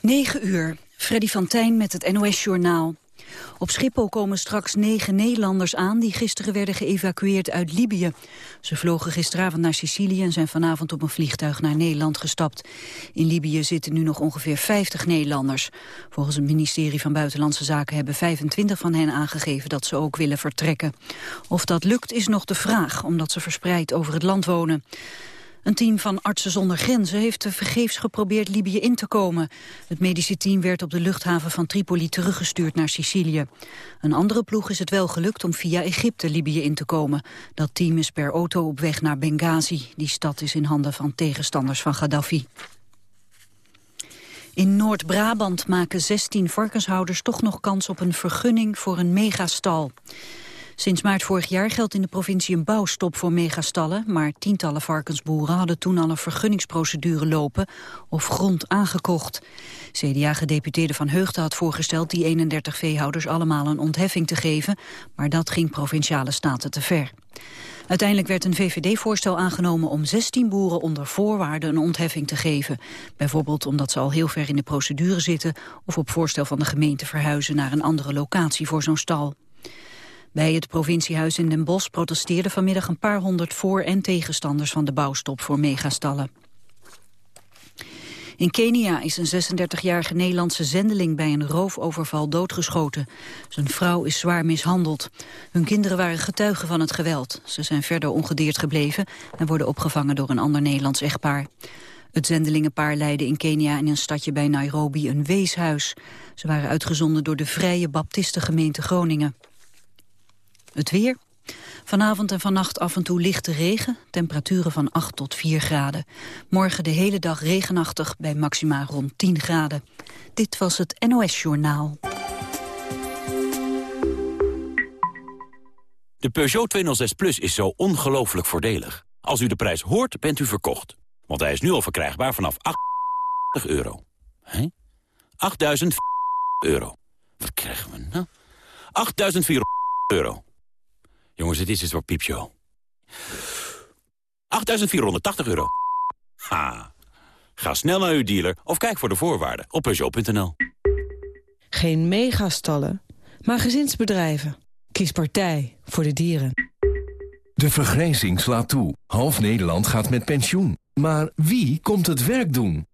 9 uur. Freddy van Tijn met het NOS-journaal. Op Schiphol komen straks negen Nederlanders aan die gisteren werden geëvacueerd uit Libië. Ze vlogen gisteravond naar Sicilië en zijn vanavond op een vliegtuig naar Nederland gestapt. In Libië zitten nu nog ongeveer 50 Nederlanders. Volgens het ministerie van Buitenlandse Zaken hebben 25 van hen aangegeven dat ze ook willen vertrekken. Of dat lukt is nog de vraag, omdat ze verspreid over het land wonen. Een team van Artsen zonder Grenzen heeft vergeefs geprobeerd Libië in te komen. Het medische team werd op de luchthaven van Tripoli teruggestuurd naar Sicilië. Een andere ploeg is het wel gelukt om via Egypte Libië in te komen. Dat team is per auto op weg naar Benghazi. Die stad is in handen van tegenstanders van Gaddafi. In Noord-Brabant maken 16 varkenshouders toch nog kans op een vergunning voor een megastal. Sinds maart vorig jaar geldt in de provincie een bouwstop voor megastallen, maar tientallen varkensboeren hadden toen al een vergunningsprocedure lopen of grond aangekocht. CDA-gedeputeerde Van Heugden had voorgesteld die 31 veehouders allemaal een ontheffing te geven, maar dat ging provinciale staten te ver. Uiteindelijk werd een VVD-voorstel aangenomen om 16 boeren onder voorwaarden een ontheffing te geven. Bijvoorbeeld omdat ze al heel ver in de procedure zitten of op voorstel van de gemeente verhuizen naar een andere locatie voor zo'n stal. Bij het provinciehuis in Den Bosch protesteerden vanmiddag een paar honderd voor- en tegenstanders van de bouwstop voor megastallen. In Kenia is een 36-jarige Nederlandse zendeling bij een roofoverval doodgeschoten. Zijn vrouw is zwaar mishandeld. Hun kinderen waren getuigen van het geweld. Ze zijn verder ongedeerd gebleven en worden opgevangen door een ander Nederlands echtpaar. Het zendelingenpaar leidde in Kenia in een stadje bij Nairobi een weeshuis. Ze waren uitgezonden door de Vrije Baptistengemeente Groningen. Het weer. Vanavond en vannacht af en toe lichte regen, temperaturen van 8 tot 4 graden. Morgen de hele dag regenachtig bij maxima rond 10 graden. Dit was het NOS Journaal. De Peugeot 206 Plus is zo ongelooflijk voordelig. Als u de prijs hoort, bent u verkocht. Want hij is nu al verkrijgbaar vanaf 8 euro. Hé? 8.000 euro. Wat krijgen we nou? 8.400 euro. Jongens, het is een soort piepshow. 8.480 euro. Ha. Ga snel naar uw dealer of kijk voor de voorwaarden op Peugeot.nl. Geen megastallen, maar gezinsbedrijven. Kies partij voor de dieren. De vergrijzing slaat toe. Half Nederland gaat met pensioen. Maar wie komt het werk doen?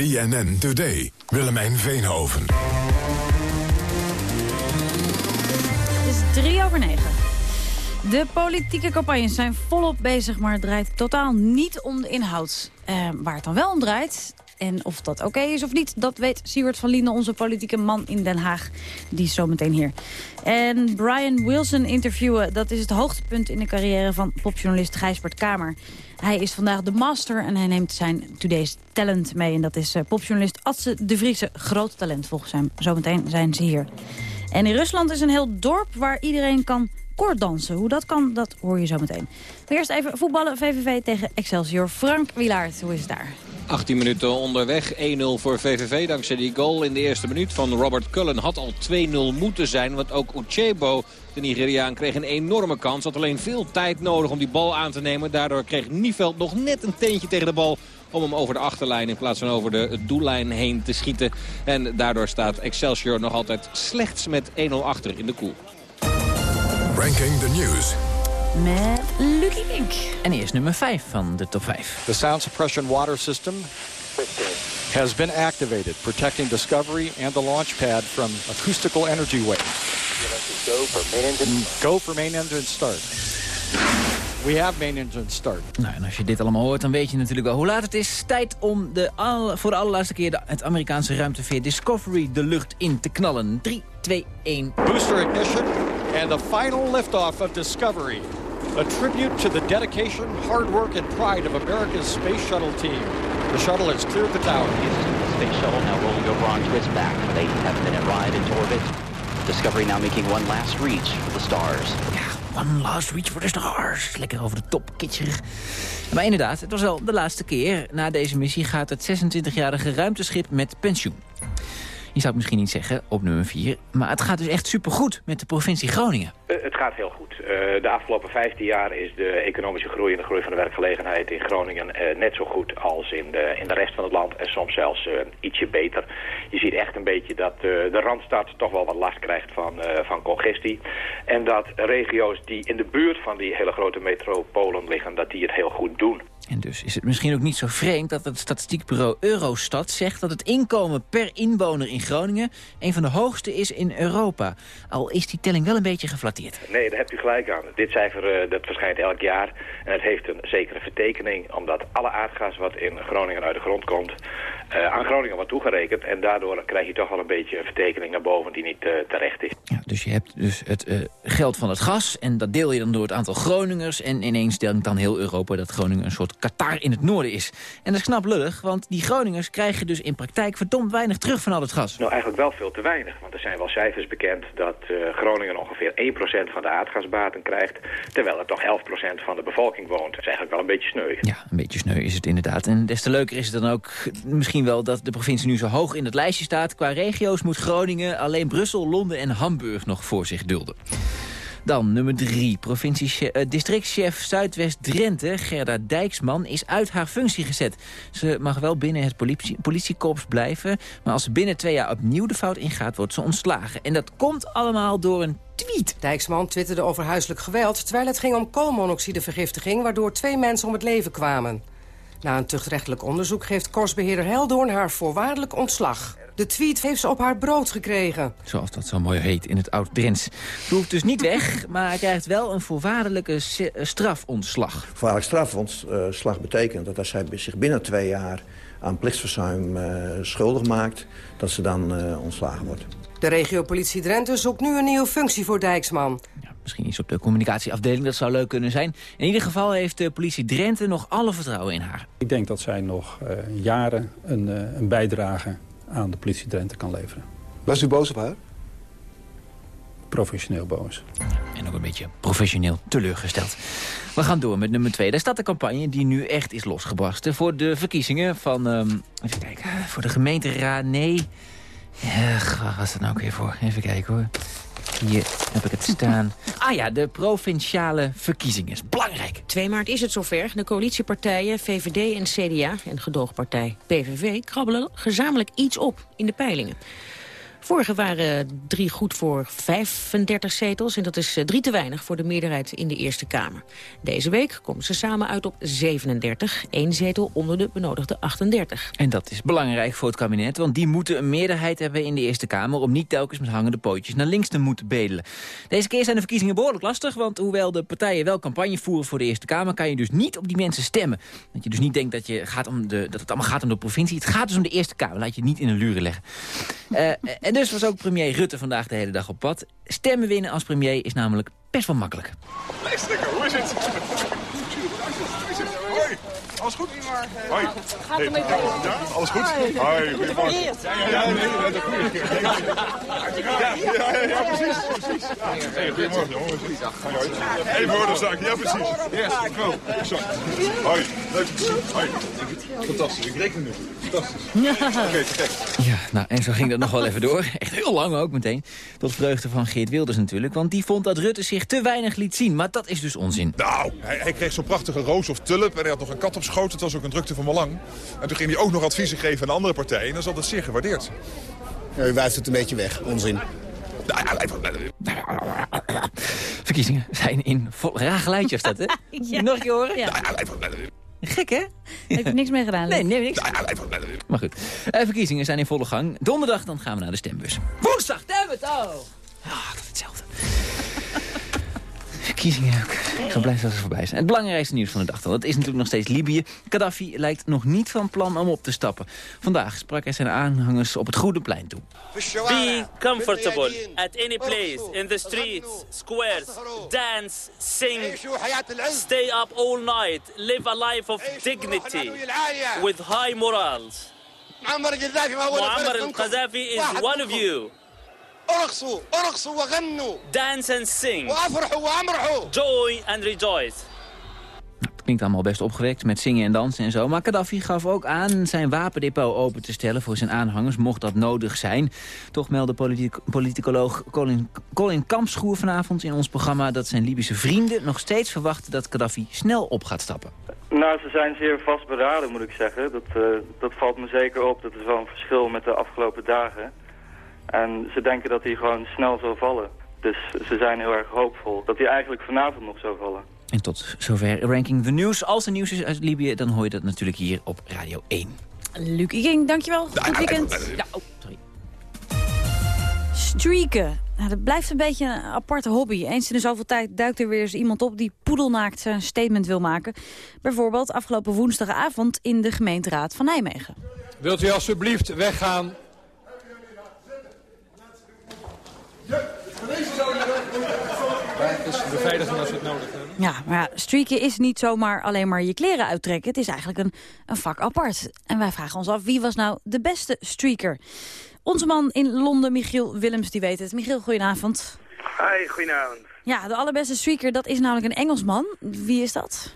BNN Today. Willemijn Veenhoven. Het is drie over negen. De politieke campagnes zijn volop bezig, maar het draait totaal niet om de inhoud. Eh, waar het dan wel om draait, en of dat oké is of niet, dat weet Siewert van Linden, onze politieke man in Den Haag. Die is zometeen hier. En Brian Wilson interviewen, dat is het hoogtepunt in de carrière van popjournalist Gijsbert Kamer. Hij is vandaag de master en hij neemt zijn Today's Talent mee. En dat is uh, popjournalist Atse de Vriese. Groot talent volgens hem. Zometeen zijn ze hier. En in Rusland is een heel dorp waar iedereen kan koorddansen. Hoe dat kan, dat hoor je zo meteen. Eerst even voetballen VVV tegen Excelsior. Frank Wilaert, hoe is het daar? 18 minuten onderweg. 1-0 voor VVV dankzij die goal in de eerste minuut van Robert Cullen. Had al 2-0 moeten zijn, want ook Uchebo, de Nigeriaan, kreeg een enorme kans. Had alleen veel tijd nodig om die bal aan te nemen. Daardoor kreeg Nieveld nog net een teentje tegen de bal om hem over de achterlijn in plaats van over de doellijn heen te schieten. En daardoor staat Excelsior nog altijd slechts met 1-0 achter in de koel. Ranking the News met Lucky Pink. En eerst nummer 5 van de top 5. The sound suppression water system has been activated, protecting Discovery and the launch pad from acoustical energy waves. Go for main engine. Go for main engine start. We have main engine start. Nou, en als je dit allemaal hoort, dan weet je natuurlijk wel hoe laat het is. Tijd om de al, voor de allerlaatste keer de, het Amerikaanse ruimteveer Discovery de lucht in te knallen. 3, 2, 1. Booster ignition and the final liftoff of Discovery. A tribute to the dedication, hard work and pride of America's space shuttle team. The shuttle has cleared the tower. The space shuttle now rolling over onto its back with a half-minute ride into orbit. Discovery now making one last reach for the stars. Ja, one last reach for the stars. Lekker over de top, kitscherig. Maar inderdaad, het was wel de laatste keer. Na deze missie gaat het 26-jarige ruimteschip met pensioen. Je zou het misschien niet zeggen op nummer 4, maar het gaat dus echt supergoed met de provincie Groningen. Uh, het gaat heel goed. Uh, de afgelopen 15 jaar is de economische groei en de groei van de werkgelegenheid in Groningen uh, net zo goed als in de, in de rest van het land en soms zelfs ietsje beter. Je ziet echt een beetje dat de Randstad toch wel wat last krijgt van, van congestie. En dat regio's die in de buurt van die hele grote metropolen liggen, dat die het heel goed doen. En dus is het misschien ook niet zo vreemd dat het statistiekbureau Eurostat zegt... dat het inkomen per inwoner in Groningen een van de hoogste is in Europa. Al is die telling wel een beetje geflatteerd. Nee, daar hebt u gelijk aan. Dit cijfer uh, dat verschijnt elk jaar en het heeft een zekere vertekening... omdat alle aardgas wat in Groningen uit de grond komt... Uh, aan Groningen wordt toegerekend. En daardoor krijg je toch wel een beetje een vertekening naar boven die niet uh, terecht is. Ja, dus je hebt dus het uh, geld van het gas en dat deel je dan door het aantal Groningers. En ineens denkt dan heel Europa dat Groningen een soort Qatar in het noorden is. En dat is knap lullig, want die Groningers krijgen dus in praktijk verdomd weinig terug van al het gas. Nou, eigenlijk wel veel te weinig. Want er zijn wel cijfers bekend dat Groningen ongeveer 1% van de aardgasbaten krijgt. Terwijl er toch 11% van de bevolking woont. Dat is eigenlijk wel een beetje sneu. Ja, een beetje sneu is het inderdaad. En des te leuker is het dan ook misschien wel dat de provincie nu zo hoog in het lijstje staat. Qua regio's moet Groningen alleen Brussel, Londen en Hamburg nog voor zich dulden. Dan nummer drie. Provincie, uh, districtchef Zuidwest-Drenthe, Gerda Dijksman, is uit haar functie gezet. Ze mag wel binnen het politie, politiekorps blijven, maar als ze binnen twee jaar opnieuw de fout ingaat, wordt ze ontslagen. En dat komt allemaal door een tweet. Dijksman twitterde over huiselijk geweld, terwijl het ging om koolmonoxidevergiftiging, waardoor twee mensen om het leven kwamen. Na een tuchtrechtelijk onderzoek geeft korsbeheerder Heldoorn haar voorwaardelijk ontslag. De tweet heeft ze op haar brood gekregen. Zoals dat zo mooi heet in het Oud-Drents. Ze hoeft dus niet weg, maar hij krijgt wel een voorwaardelijke strafontslag. Voorwaardelijk strafontslag betekent dat als zij zich binnen twee jaar aan plichtsverzuim uh, schuldig maakt... dat ze dan uh, ontslagen wordt. De regiopolitie Drenthe zoekt nu een nieuwe functie voor Dijksman. Ja, misschien iets op de communicatieafdeling, dat zou leuk kunnen zijn. In ieder geval heeft de politie Drenthe nog alle vertrouwen in haar. Ik denk dat zij nog uh, jaren een, uh, een bijdrage aan de politie Drenthe kan leveren. Was u boos op haar? Professioneel boos. En ook een beetje professioneel teleurgesteld. We gaan door met nummer 2. Daar staat de campagne die nu echt is losgebarsten... voor de verkiezingen van... Um, even kijken, voor de gemeenteraad... Nee... Ech, waar was dat nou ook weer voor? Even kijken hoor. Hier heb ik het staan. Ah ja, de provinciale verkiezingen. is belangrijk. 2 maart is het zover. De coalitiepartijen VVD en CDA en gedoogpartij PVV... krabbelen gezamenlijk iets op in de peilingen. Vorige waren drie goed voor 35 zetels en dat is drie te weinig voor de meerderheid in de Eerste Kamer. Deze week komen ze samen uit op 37, één zetel onder de benodigde 38. En dat is belangrijk voor het kabinet, want die moeten een meerderheid hebben in de Eerste Kamer om niet telkens met hangende pootjes naar links te moeten bedelen. Deze keer zijn de verkiezingen behoorlijk lastig, want hoewel de partijen wel campagne voeren voor de Eerste Kamer, kan je dus niet op die mensen stemmen. Dat je dus niet denkt dat, je gaat om de, dat het allemaal gaat om de provincie, het gaat dus om de Eerste Kamer, laat je niet in een luren leggen. Uh, en dus was ook premier Rutte vandaag de hele dag op pad. Stemmen winnen als premier is namelijk best wel makkelijk. Hoe is het? Alles goed? Hoi. Gaat er mee Ja, alles goed? Hoi, goedemorgen. Ja, ja, ja, nee, dat is goed. Ja, ja, ja, precies, precies. Hey, goedemorgen, jongens. Even hoor, zaak. Ja, precies. Yes, ik wel. Exact. Hoi, leuk te zien. Hoi. Fantastisch, ik reken nu. Fantastisch. Oké. Ja, nou, en zo ging dat nog wel even door. Echt heel lang ook meteen. Tot vreugde van Geert Wilders natuurlijk. Want die vond dat Rutte zich te weinig liet zien. Maar dat is dus onzin. Nou, hij, hij kreeg zo'n prachtige roos of tulp. En hij had nog een kat op schoot. Het was ook een drukte van belang. En toen ging hij ook nog adviezen geven aan andere partijen. En dat is altijd zeer gewaardeerd. Ja, u wuift het een beetje weg. Onzin. Nou ja, Verkiezingen zijn in vol... Raar geluidje of dat, hè? Ja. Nog een keer horen? Ja. Gek, hè? Heb ik niks mee gedaan. Nee, nee, niks. Maar goed, uh, verkiezingen zijn in volle gang. Donderdag dan gaan we naar de stembus. Woensdag stemmen het! Oh! Ja, dat is hetzelfde. Verkiezingen ook. Ik ben blij dat ze voorbij zijn. Het belangrijkste nieuws van de dag dan. Dat is natuurlijk nog steeds Libië. Gaddafi lijkt nog niet van plan om op te stappen. Vandaag sprak hij zijn aanhangers op het Goede Plein toe. Be comfortable at any place, in the streets, squares, dance, sing, stay up all night, live a life of dignity with high morals. Muammar al-Qaddafi is one of you. Dance and sing. Joy and rejoice. Het klinkt allemaal best opgewekt met zingen en dansen en zo. Maar Gaddafi gaf ook aan zijn wapendepot open te stellen voor zijn aanhangers, mocht dat nodig zijn. Toch meldde politic politicoloog Colin, Colin Kampschoer vanavond in ons programma dat zijn Libische vrienden nog steeds verwachten dat Gaddafi snel op gaat stappen. Nou, ze zijn zeer vastberaden, moet ik zeggen. Dat, uh, dat valt me zeker op. Dat is wel een verschil met de afgelopen dagen. En ze denken dat hij gewoon snel zal vallen. Dus ze zijn heel erg hoopvol dat hij eigenlijk vanavond nog zou vallen. En tot zover Ranking the News. Als er nieuws is uit Libië, dan hoor je dat natuurlijk hier op Radio 1. Luc King, dankjewel. Goed weekend. Ja, oh, sorry. Streaken. Nou, dat blijft een beetje een aparte hobby. Eens in de zoveel tijd duikt er weer eens iemand op die poedelnaakt zijn statement wil maken. Bijvoorbeeld afgelopen woensdagavond in de gemeenteraad van Nijmegen. Wilt u alsjeblieft weggaan? Is beveiliging als we het nodig hebben. Ja, maar ja, streaken is niet zomaar alleen maar je kleren uittrekken. Het is eigenlijk een, een vak apart. En wij vragen ons af, wie was nou de beste streaker? Onze man in Londen, Michiel Willems, die weet het. Michiel, goedenavond. Hi, goedenavond. Ja, de allerbeste streaker, dat is namelijk een Engelsman. Wie is dat?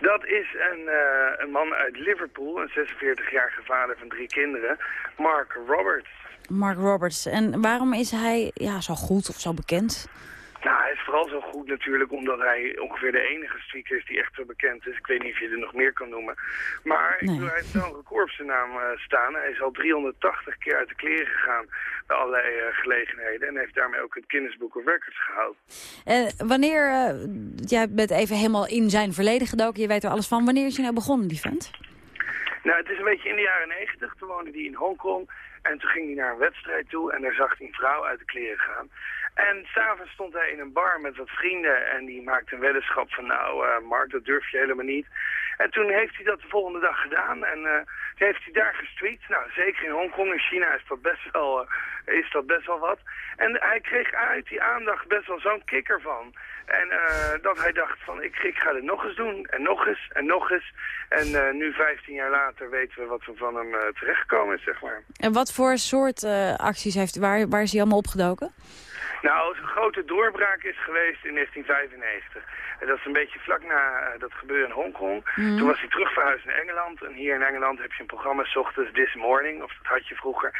Dat is een, uh, een man uit Liverpool, een 46-jarige vader van drie kinderen, Mark Roberts. Mark Roberts. En waarom is hij ja, zo goed of zo bekend? Nou, hij is vooral zo goed natuurlijk omdat hij ongeveer de enige streaker is die echt zo bekend is. Ik weet niet of je er nog meer kan noemen. Maar nee. ik bedoel, hij heeft wel een record op zijn naam uh, staan. Hij is al 380 keer uit de kleren gegaan bij allerlei uh, gelegenheden. En heeft daarmee ook het Guinness Book of Records gehaald. Uh, wanneer, jij bent even helemaal in zijn verleden gedoken, je weet er alles van. Wanneer is hij nou begonnen, die vent? Nou, het is een beetje in de jaren 90. Toen woonde hij in Hongkong. En toen ging hij naar een wedstrijd toe en daar zag hij een vrouw uit de kleren gaan. En s'avonds stond hij in een bar met wat vrienden en die maakte een weddenschap van nou uh, Mark, dat durf je helemaal niet. En toen heeft hij dat de volgende dag gedaan en uh, heeft hij daar gestreet. Nou, zeker in Hongkong en China is dat best wel, uh, is dat best wel wat. En hij kreeg uit die aandacht best wel zo'n kikker van. En dat hij dacht van ik, ik ga dit nog eens doen en nog eens en nog eens. En nu 15 jaar later weten we wat er van hem terechtgekomen is, zeg maar. En wat voor soort acties heeft, waar, waar is hij allemaal opgedoken? Nou, zijn grote doorbraak is geweest in 1995. En dat is een beetje vlak na uh, dat gebeuren in Hongkong. Mm. Toen was hij terug verhuisd naar Engeland. En hier in Engeland heb je een programma, s ochtends This Morning, of dat had je vroeger.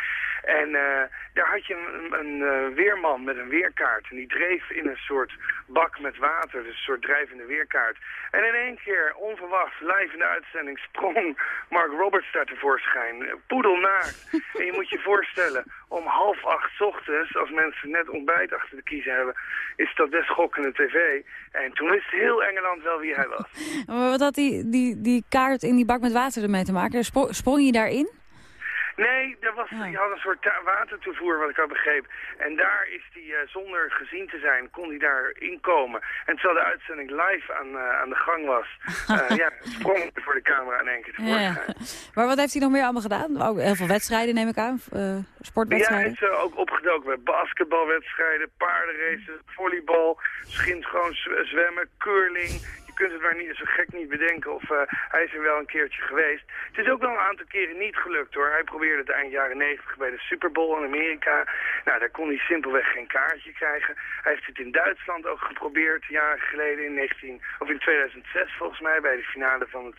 En uh, daar had je een, een uh, weerman met een weerkaart. En die dreef in een soort bak met water, dus een soort drijvende weerkaart. En in één keer, onverwacht, live in de uitzending, sprong Mark Roberts daar tevoorschijn. Poedelnaakt. en je moet je voorstellen, om half acht ochtends, als mensen net ontbijt achter de kiezen hebben, is dat best schokkende tv. En toen heel Engeland wel wie hij was. Maar wat had die, die, die kaart in die bak met water ermee te maken? Sprong je daarin? Nee, er was, je had een soort watertoevoer, wat ik had begrepen. En daar is hij, uh, zonder gezien te zijn, kon hij daar inkomen. En terwijl de uitzending live aan, uh, aan de gang was, uh, ja, sprong voor de camera in één keer tevoorschijn. Ja. Maar wat heeft hij nog meer allemaal gedaan? Ook heel veel wedstrijden, neem ik aan, sportwedstrijden? Ja, hij is ook opgedoken bij basketbalwedstrijden, paardenraces, volleybal, misschien gewoon zwemmen, curling kunt het maar niet zo gek niet bedenken of uh, hij is er wel een keertje geweest. Het is ook wel een aantal keren niet gelukt hoor. Hij probeerde het eind jaren 90 bij de Super Bowl in Amerika. Nou, daar kon hij simpelweg geen kaartje krijgen. Hij heeft het in Duitsland ook geprobeerd, jaren geleden in 19, of in 2006 volgens mij, bij de finale van het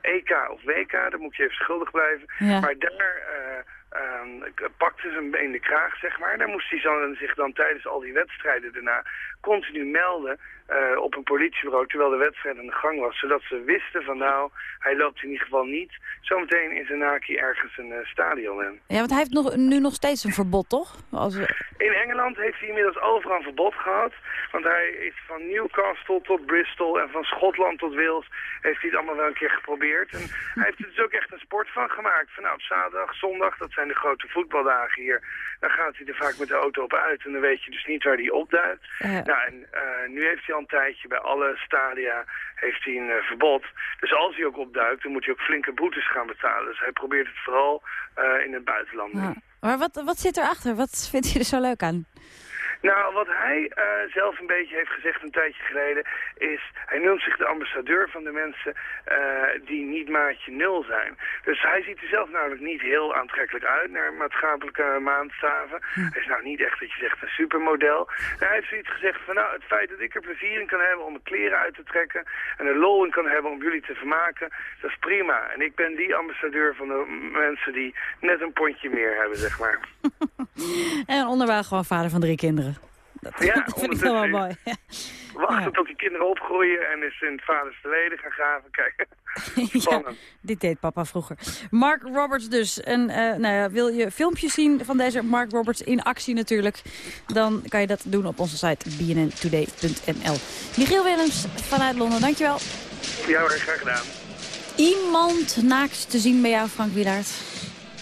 EK of WK. Daar moet je even schuldig blijven. Ja. Maar daar... Uh, Um, pakte ze hem in de kraag, zeg maar. Daar moest hij zich dan tijdens al die wedstrijden daarna continu melden uh, op een politiebureau terwijl de wedstrijd aan de gang was. Zodat ze wisten van nou, hij loopt in ieder geval niet zometeen in Zenaki ergens een uh, stadion in. Ja, want hij heeft nog, nu nog steeds een verbod, toch? Als In Engeland heeft hij inmiddels overal een verbod gehad. Want hij is van Newcastle tot Bristol en van Schotland tot Wales heeft hij het allemaal wel een keer geprobeerd. En hij heeft er dus ook echt een sport van gemaakt. Van nou, op zaterdag, zondag, dat zijn de grote voetbaldagen hier. Dan gaat hij er vaak met de auto op uit en dan weet je dus niet waar hij opduikt. Nou, en uh, nu heeft hij al een tijdje bij alle stadia heeft hij een verbod. Dus als hij ook opduikt, dan moet hij ook flinke boetes gaan betalen. Dus hij probeert het vooral in het buitenland. Maar wat, wat zit erachter? Wat vindt hij er zo leuk aan? Nou, wat hij uh, zelf een beetje heeft gezegd een tijdje geleden... is, hij noemt zich de ambassadeur van de mensen uh, die niet maatje nul zijn. Dus hij ziet er zelf namelijk niet heel aantrekkelijk uit naar maatschappelijke maandstaven. Hm. Hij is nou niet echt, dat je zegt, een supermodel. En hij heeft zoiets gezegd van, nou, het feit dat ik er plezier in kan hebben om mijn kleren uit te trekken... en er lol in kan hebben om jullie te vermaken, dat is prima. En ik ben die ambassadeur van de mensen die net een pondje meer hebben, zeg maar. en onderwijl gewoon vader van drie kinderen. Dat, ja, dat vind ik wel mooi. Wachten ja. tot die kinderen opgroeien en is in het vaders verleden gaan graven. Kijk, spannend. Ja, dit deed papa vroeger. Mark Roberts dus. En uh, nou ja, wil je filmpjes zien van deze Mark Roberts in actie natuurlijk... dan kan je dat doen op onze site bnntoday.nl. Michiel Willems vanuit Londen, dankjewel. Ja, graag gedaan. Iemand naaks te zien bij jou, Frank Wielaert?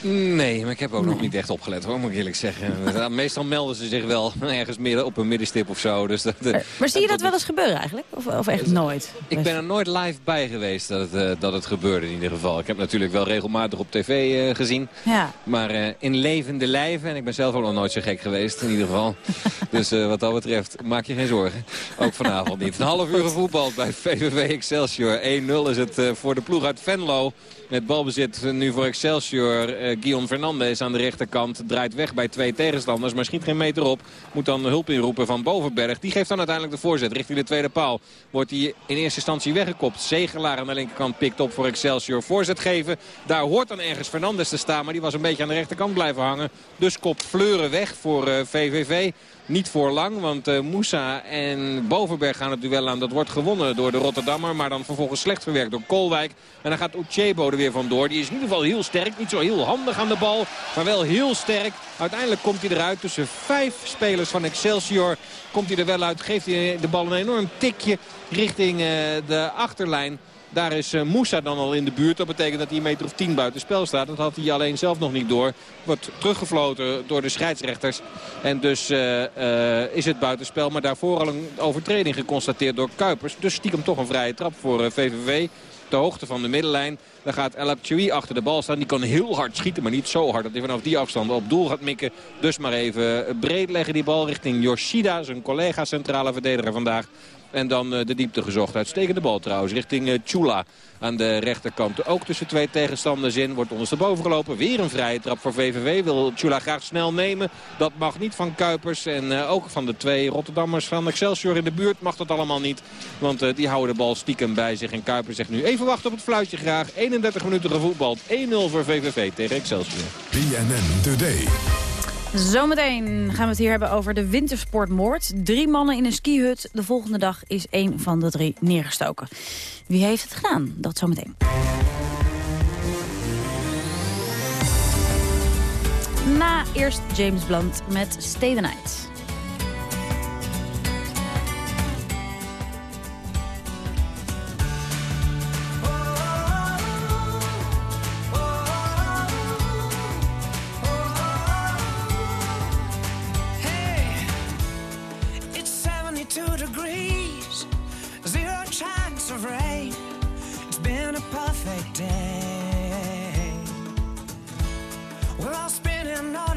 Nee, maar ik heb ook nog niet echt opgelet hoor, moet ik eerlijk zeggen. Meestal melden ze zich wel ergens midden op een middenstip of zo. Dus dat, maar zie je dat wel eens gebeuren eigenlijk? Of, of echt nooit? Ik ben er nooit live bij geweest dat het, uh, dat het gebeurde in ieder geval. Ik heb natuurlijk wel regelmatig op tv uh, gezien. Ja. Maar in levende lijven, en ik ben zelf ook nog nooit zo gek geweest in ieder geval. dus wat dat betreft, maak je geen zorgen. Ook vanavond niet. Een half uur gevoetbald bij VVV Excelsior. 1-0 is het voor de ploeg uit Venlo. Met balbezit nu voor Excelsior. Uh, Guillaume Fernandez aan de rechterkant draait weg bij twee tegenstanders. Maar schiet geen meter op. Moet dan hulp inroepen van Bovenberg. Die geeft dan uiteindelijk de voorzet richting de tweede paal. Wordt hij in eerste instantie weggekopt. Zegelaar aan de linkerkant pikt op voor Excelsior. Voorzet geven. Daar hoort dan ergens Fernandez te staan. Maar die was een beetje aan de rechterkant blijven hangen. Dus kopt Fleuren weg voor VVV. Niet voor lang, want uh, Moussa en Bovenberg gaan het duel aan. Dat wordt gewonnen door de Rotterdammer, maar dan vervolgens slecht verwerkt door Kolwijk. En dan gaat Uchebo er weer vandoor. Die is in ieder geval heel sterk, niet zo heel handig aan de bal, maar wel heel sterk. Uiteindelijk komt hij eruit tussen vijf spelers van Excelsior. Komt hij er wel uit, geeft hij de bal een enorm tikje richting uh, de achterlijn. Daar is uh, Moussa dan al in de buurt. Dat betekent dat hij een meter of tien buiten spel staat. Dat had hij alleen zelf nog niet door. Wordt teruggefloten door de scheidsrechters. En dus uh, uh, is het buitenspel. Maar daarvoor al een overtreding geconstateerd door Kuipers. Dus stiekem toch een vrije trap voor VVV. De hoogte van de middenlijn. Dan gaat El Abchoui achter de bal staan. Die kan heel hard schieten, maar niet zo hard dat hij vanaf die afstand op doel gaat mikken. Dus maar even breed leggen die bal richting Yoshida. Zijn collega centrale verdediger vandaag. En dan uh, de diepte gezocht. Uitstekende bal trouwens richting uh, Chula aan de rechterkant. Ook tussen twee tegenstanders in. Wordt ondersteboven gelopen. Weer een vrije trap voor VVV. Wil Chula graag snel nemen. Dat mag niet van Kuipers. En uh, ook van de twee Rotterdammers van Excelsior in de buurt mag dat allemaal niet. Want die houden de bal stiekem bij zich. En Kuipers zegt nu even wachten op het fluitje graag. 31 minuten gevoetbald. 1-0 voor VVV tegen Excelsior. BNN Today. Zometeen gaan we het hier hebben over de wintersportmoord. Drie mannen in een skihut. De volgende dag is één van de drie neergestoken. Wie heeft het gedaan? Dat zometeen. Na eerst James Blunt met Stay the Night. This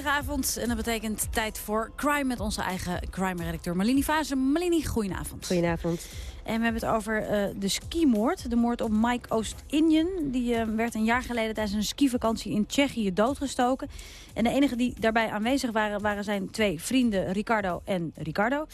vrijdagavond en dat betekent tijd voor Crime met onze eigen crime-redacteur Malini Fase. Malini, goedenavond. Goedenavond. En we hebben het over uh, de skimoord. De moord op Mike Oost-Indian. Die uh, werd een jaar geleden tijdens een skivakantie in Tsjechië doodgestoken. En de enige die daarbij aanwezig waren, waren zijn twee vrienden Ricardo en Ricardo.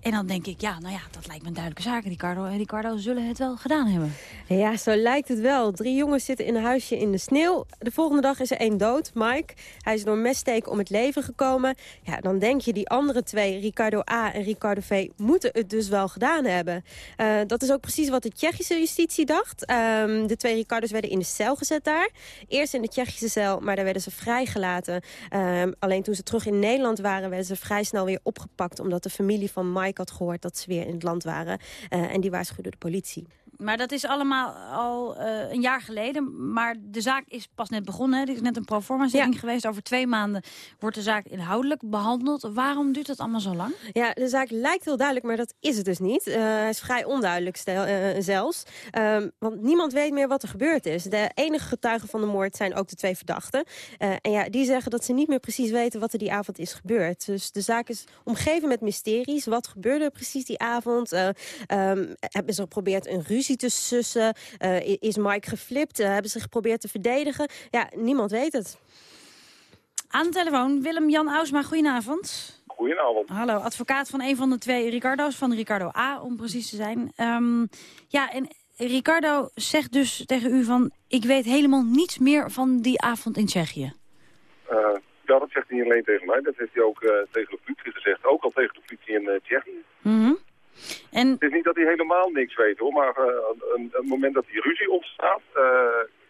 En dan denk ik, ja, nou ja, dat lijkt me een duidelijke zaak. Ricardo en Ricardo zullen het wel gedaan hebben. Ja, zo lijkt het wel. Drie jongens zitten in een huisje in de sneeuw. De volgende dag is er één dood, Mike. Hij is door messteken om het leven gekomen. Ja, dan denk je, die andere twee, Ricardo A en Ricardo V, moeten het dus wel gedaan hebben. Uh, dat is ook precies wat de Tsjechische justitie dacht. Um, de twee Ricardo's werden in de cel gezet daar. Eerst in de Tsjechische cel, maar daar werden ze vrijgelaten. Um, alleen toen ze terug in Nederland waren, werden ze vrij snel weer opgepakt... omdat de familie van Mike had gehoord dat ze weer in het land waren. Uh, en die waarschuwde de politie. Maar dat is allemaal al uh, een jaar geleden. Maar de zaak is pas net begonnen. Er is net een proforma-zitting ja. geweest. Over twee maanden wordt de zaak inhoudelijk behandeld. Waarom duurt dat allemaal zo lang? Ja, de zaak lijkt heel duidelijk, maar dat is het dus niet. Uh, hij is vrij onduidelijk stel, uh, zelfs. Um, want niemand weet meer wat er gebeurd is. De enige getuigen van de moord zijn ook de twee verdachten. en ja, die zeggen dat ze niet meer precies weten wat er die avond is gebeurd. Dus de zaak is omgeven met mysteries. Wat gebeurde er precies die avond? Um, hebben ze geprobeerd een ruzie te sussen? Uh, is Mike geflipt? Uh, hebben ze geprobeerd te verdedigen? Ja, niemand weet het. Aan de telefoon Willem-Jan Ausma, goedenavond. Goedenavond. Hallo, advocaat van een van de twee Ricardo's, van Ricardo A, om precies te zijn. Um, ja, en Ricardo zegt dus tegen u van... ik weet helemaal niets meer van die avond in Tsjechië. Uh, ja, dat zegt hij niet alleen tegen mij. Dat heeft hij ook uh, tegen de politie gezegd. Ook al tegen de politie in uh, Tsjechië. Mm -hmm. En... Het is niet dat hij helemaal niks weet hoor, maar uh, een, een, moment dat die ruzie ontstaat, uh,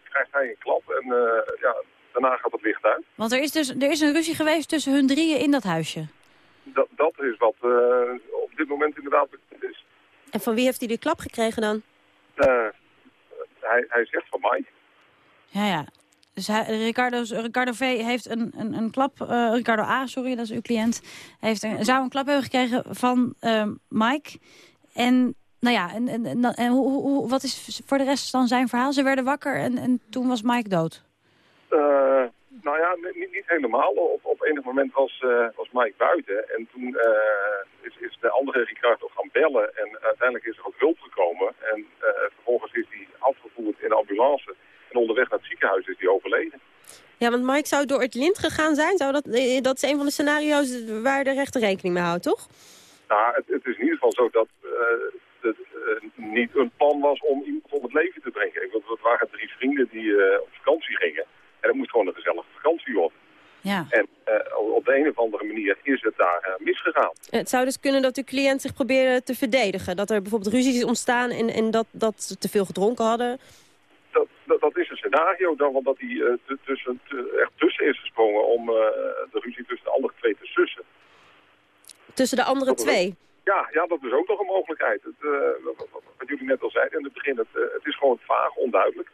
krijgt hij een klap en uh, ja, daarna gaat het licht uit. Want er is dus er is een ruzie geweest tussen hun drieën in dat huisje? Dat, dat is wat op dit moment inderdaad bekend is. En van wie heeft hij de klap gekregen dan? hij, hij zegt van mij. Ja, ja. Dus Ricardo, V heeft een, een, een klap, uh, Ricardo A, sorry, dat is uw cliënt, heeft een, zou een klap hebben gekregen van uh, Mike. En nou ja, en, en, en, hoe, hoe, wat is voor de rest dan zijn verhaal? Ze werden wakker en, en toen was Mike dood. Uh, nou ja, niet, helemaal. Op, op enig moment was, was Mike buiten. En toen is, is de andere Ricardo gaan bellen. En uiteindelijk is er ook hulp gekomen. En vervolgens is hij afgevoerd in de ambulance. En onderweg naar het ziekenhuis is hij overleden. Ja, want Mike zou door het lint gegaan zijn. Zou dat, dat is een van de scenario's waar de rechter rekening mee houdt, toch? Nou, het, het is in ieder geval zo dat het niet een plan was om iemand om het leven te brengen. Ik, want het waren drie vrienden die op vakantie gingen. En het moest gewoon een gezellige vakantie worden. Ja. En uh, op de een of andere manier is het daar uh, misgegaan. Het zou dus kunnen dat uw cliënt zich probeerde te verdedigen. Dat er bijvoorbeeld ruzies ontstaan en, en dat, dat ze te veel gedronken hadden. Dat, is een scenario dan, want dat hij uh, tussen, echt tussen is gesprongen om de ruzie tussen de andere twee te sussen. Tussen de andere dat twee? Ook, ja, ja, dat is ook nog een mogelijkheid. Het, wat, wat, jullie net al zeiden in het begin, het, het is gewoon vaag, onduidelijk.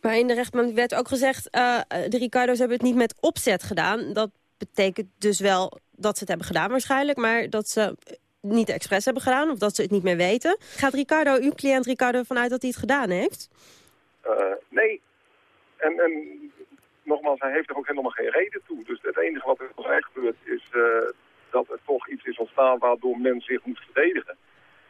Maar in de rechtbank werd ook gezegd, de Ricardo's hebben het niet met opzet gedaan. Dat betekent dus wel dat ze het hebben gedaan waarschijnlijk, maar dat ze niet expres hebben gedaan of dat ze het niet meer weten. Gaat Ricardo, uw cliënt Ricardo, vanuit dat hij het gedaan heeft? Uh, nee. En, en nogmaals, hij heeft er ook helemaal geen reden toe. Dus het enige wat er is gebeurd is uh, dat er toch iets is ontstaan waardoor men zich moet verdedigen.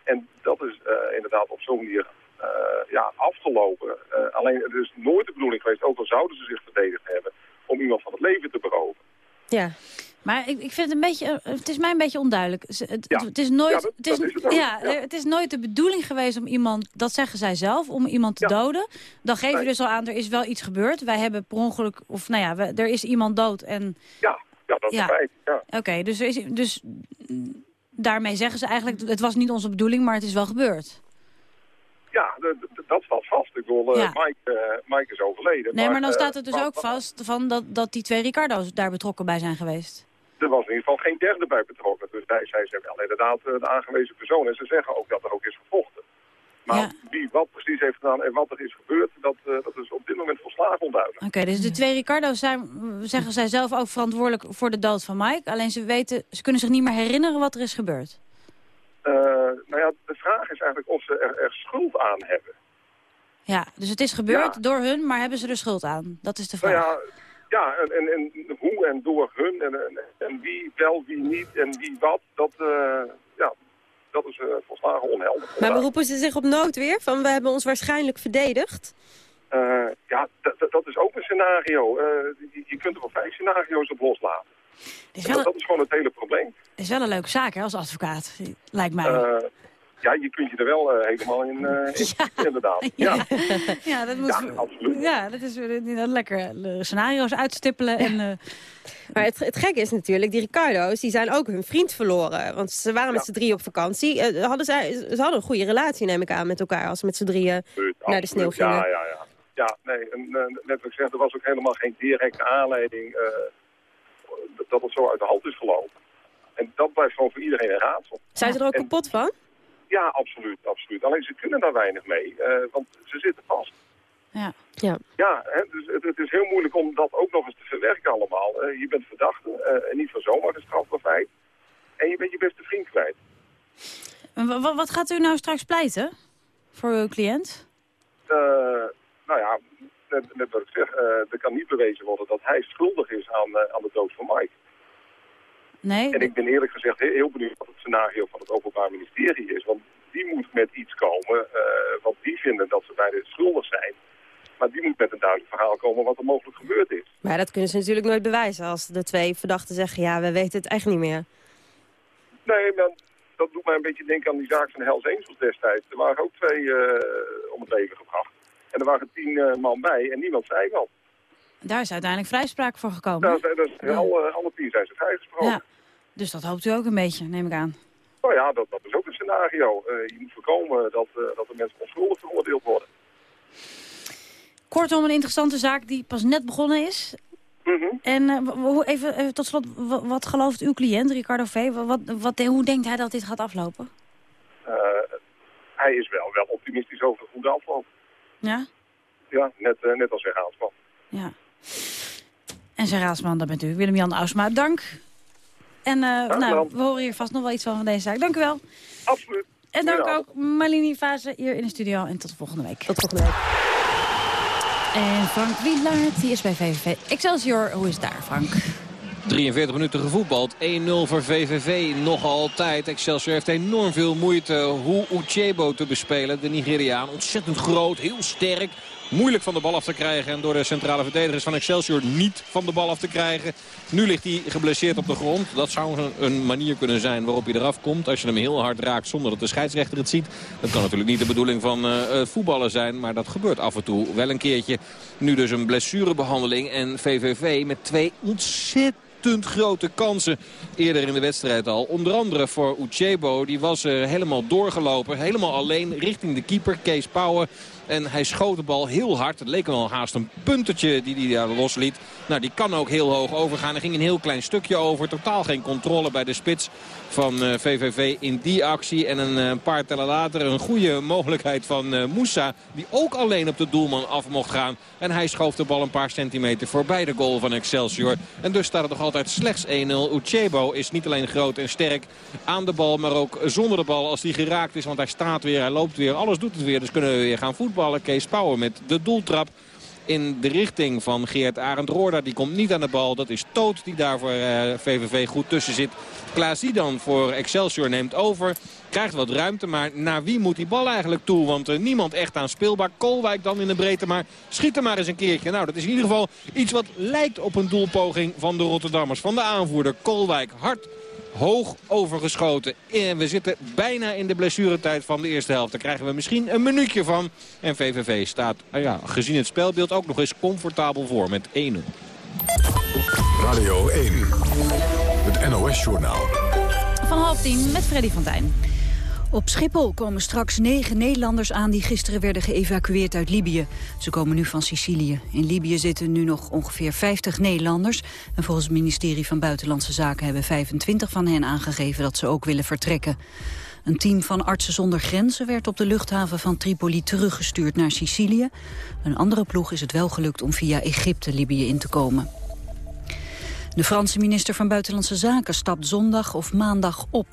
En dat is uh, inderdaad op zo'n manier uh, ja, afgelopen. Alleen het is nooit de bedoeling geweest, ook al zouden ze zich verdedigd hebben, om iemand van het leven te beroven. Ja. Maar ik, ik vind het een beetje, het is mij een beetje onduidelijk. Het, ja. het is nooit, ja, het is, dat is het, ja, het is nooit de bedoeling geweest om iemand, dat zeggen zij zelf, om iemand te doden. Dan geef je Nee. dus al aan, er is wel iets gebeurd. Wij hebben per ongeluk, of nou ja, we, er is iemand dood en... Ja, ja dat is Ja. feit. Ja. Oké, dus, er is, dus mm, daarmee zeggen ze eigenlijk, het was niet onze bedoeling, maar het is wel gebeurd. Ja, dat staat vast. Ik bedoel, eh, Ja. Mike, eh, Mike is overleden. Nee, maar dan eh, staat het dus maar- ook vast van dat, dat die twee Ricardo's daar betrokken bij zijn geweest. Er was in ieder geval geen derde bij betrokken. Dus zij, zij zijn wel inderdaad eh, de aangewezen persoon. En ze zeggen ook dat er ook is gevochten. Maar wie wat precies heeft gedaan en wat er is gebeurd, dat, eh, dat is op dit moment volslagen onduidelijk. Oké, dus de twee Ricardo's zijn, zeggen zij zelf ook verantwoordelijk voor de dood van Mike. Alleen ze weten, ze kunnen zich niet meer herinneren wat er is gebeurd. Eh, nou ja, de vraag is eigenlijk of ze er, er schuld aan hebben. Ja, dus het is gebeurd door hun, maar hebben ze er schuld aan? Dat is de vraag. Nou ja, ja, en, en, en hoe en door hun en, en, en wie wel, wie niet en wie wat, dat, eh, ja, dat is uh, volslagen onhelder. Maar beroepen ze zich op noodweer? Van we hebben ons waarschijnlijk verdedigd? Uh, ja, dat is ook een scenario. Je, je, kunt er wel vijf scenario's op loslaten. Is dat, dat, is gewoon het hele probleem. Het is wel een leuke zaak hè, als advocaat, lijkt mij ja, je kunt je er wel uh, helemaal in, uh, ja. inderdaad. Ja. ja, dat moet, ja, absoluut. Ja, dat is uh, lekker scenario's uitstippelen. En, maar het, het gekke is natuurlijk, die Ricardo's die zijn ook hun vriend verloren. Want ze waren met z'n drieën op vakantie. hadden zij, ze hadden een goede relatie, neem ik aan, met elkaar... als ze met z'n drieën naar de sneeuw gingen. Ja, ja, ja. Ja, nee, en, net wat ik zeg, er was ook helemaal geen directe aanleiding... dat het zo uit de hand is gelopen. En dat blijft gewoon voor iedereen een raadsel. Zijn ze er ook kapot van? Ja, absoluut, absoluut. Alleen ze kunnen daar weinig mee, uh, want ze zitten vast. Ja. Ja, ja hè, dus het, het, is heel moeilijk om dat ook nog eens te verwerken allemaal. Uh, je bent verdachte uh, en niet van zomaar een strafbaar feit. En je bent je beste vriend kwijt. Wat, wat gaat u nou straks pleiten voor uw cliënt? nou ja, net, net wat ik zeg, er kan niet bewezen worden dat hij schuldig is aan, aan de dood van Mike. Nee. En ik ben eerlijk gezegd heel benieuwd wat het scenario van het Openbaar Ministerie is. Want die moet met iets komen, uh, want die vinden dat ze beide schuldig zijn. Maar die moet met een duidelijk verhaal komen wat er mogelijk gebeurd is. Maar dat kunnen ze natuurlijk nooit bewijzen als de twee verdachten zeggen... ja, we weten het echt niet meer. Nee, maar dat doet mij een beetje denken aan die zaak van Hells Angels destijds. Er waren ook twee uh, om het leven gebracht. En er waren tien uh, man bij en niemand zei wat. Daar is uiteindelijk vrijspraak voor gekomen. Daar, daar, daar, alle, alle tien zijn ze vrijgesproken. Ja. Dus dat hoopt u ook een beetje, neem ik aan. Nou ja, dat, dat is ook een scenario. Uh, je moet voorkomen dat, uh, dat de mensen onschuldig veroordeeld worden. Kortom, een interessante zaak die pas net begonnen is. Mm -hmm. En uh, even, even, tot slot, wat, gelooft uw cliënt, Ricardo V? Wat, wat, hoe denkt hij dat dit gaat aflopen? hij is wel, wel optimistisch over hoe de afloop. Ja? Ja, net, net als zijn raadsman. Ja. En zijn raadsman, dat bent u, Willem-Jan Ausma. Dank en uh, nou, we horen hier vast nog wel iets van van deze zaak. Dank u wel. Absoluut. En dank ook Malini Fase hier in de studio. En tot de volgende week. Tot volgende week. En Frank Wielaert, die is bij VVV Excelsior. Hoe is het daar, Frank? 43 minuten gevoetbald. 1-0 voor VVV. Nog altijd. Excelsior heeft enorm veel moeite hoe Uchebo te bespelen. De Nigeriaan. Ontzettend groot. Heel sterk. Moeilijk van de bal af te krijgen. En door de centrale verdedigers van Excelsior niet van de bal af te krijgen. Nu ligt hij geblesseerd op de grond. Dat zou een manier kunnen zijn waarop hij eraf komt. Als je hem heel hard raakt zonder dat de scheidsrechter het ziet. Dat kan natuurlijk niet de bedoeling van uh, voetballen zijn. Maar dat gebeurt af en toe wel een keertje. Nu dus een blessurebehandeling. En VVV met twee ontzettend grote kansen eerder in de wedstrijd al. Onder andere voor Uchebo. Die was uh, helemaal doorgelopen. Helemaal alleen richting de keeper Kees Pauwen. En hij schoot de bal heel hard. Het leek wel haast een puntertje die hij daar losliet. Nou, die kan ook heel hoog overgaan. Hij ging een heel klein stukje over. Totaal geen controle bij de spits van VVV eh, in die actie. En een, eh, paar tellen later een goede mogelijkheid van uh, Moussa. Die ook alleen op de doelman af mocht gaan. En hij schoof de bal een paar centimeter voorbij de goal van Excelsior. En dus staat het nog altijd slechts 1-0. Uchebo is niet alleen groot en sterk aan de bal. Maar ook zonder de bal als hij geraakt is. Want hij staat weer, hij loopt weer. Alles doet het weer. Dus kunnen we weer gaan voetballen. Kees Pauwen met de doeltrap in de richting van Geert Arend Roorda. Die komt niet aan de bal. Dat is Toot die daar voor VVV goed tussen zit. Klaas dan voor Excelsior neemt over. Krijgt wat ruimte, maar naar wie moet die bal eigenlijk toe? Want uh, niemand echt aan speelbaar. Kolwijk dan in de breedte, maar schiet er maar eens een keertje. Nou, dat is in ieder geval iets wat lijkt op een doelpoging van de Rotterdammers. Van de aanvoerder Kolwijk. Hard hoog overgeschoten. En we zitten bijna in de blessuretijd van de eerste helft. Daar krijgen we misschien een minuutje van. En VVV staat, ah ja, gezien het spelbeeld, ook nog eens comfortabel voor met 1-0. Radio 1, het NOS-journaal. Van half tien met Freddy van Tijn. Op Schiphol komen straks negen Nederlanders aan die gisteren werden geëvacueerd uit Libië. Ze komen nu van Sicilië. In Libië zitten nu nog ongeveer 50 Nederlanders. En volgens het ministerie van Buitenlandse Zaken hebben 25 van hen aangegeven dat ze ook willen vertrekken. Een team van Artsen zonder Grenzen werd op de luchthaven van Tripoli teruggestuurd naar Sicilië. Een andere ploeg is het wel gelukt om via Egypte Libië in te komen. De Franse minister van Buitenlandse Zaken stapt zondag of maandag op.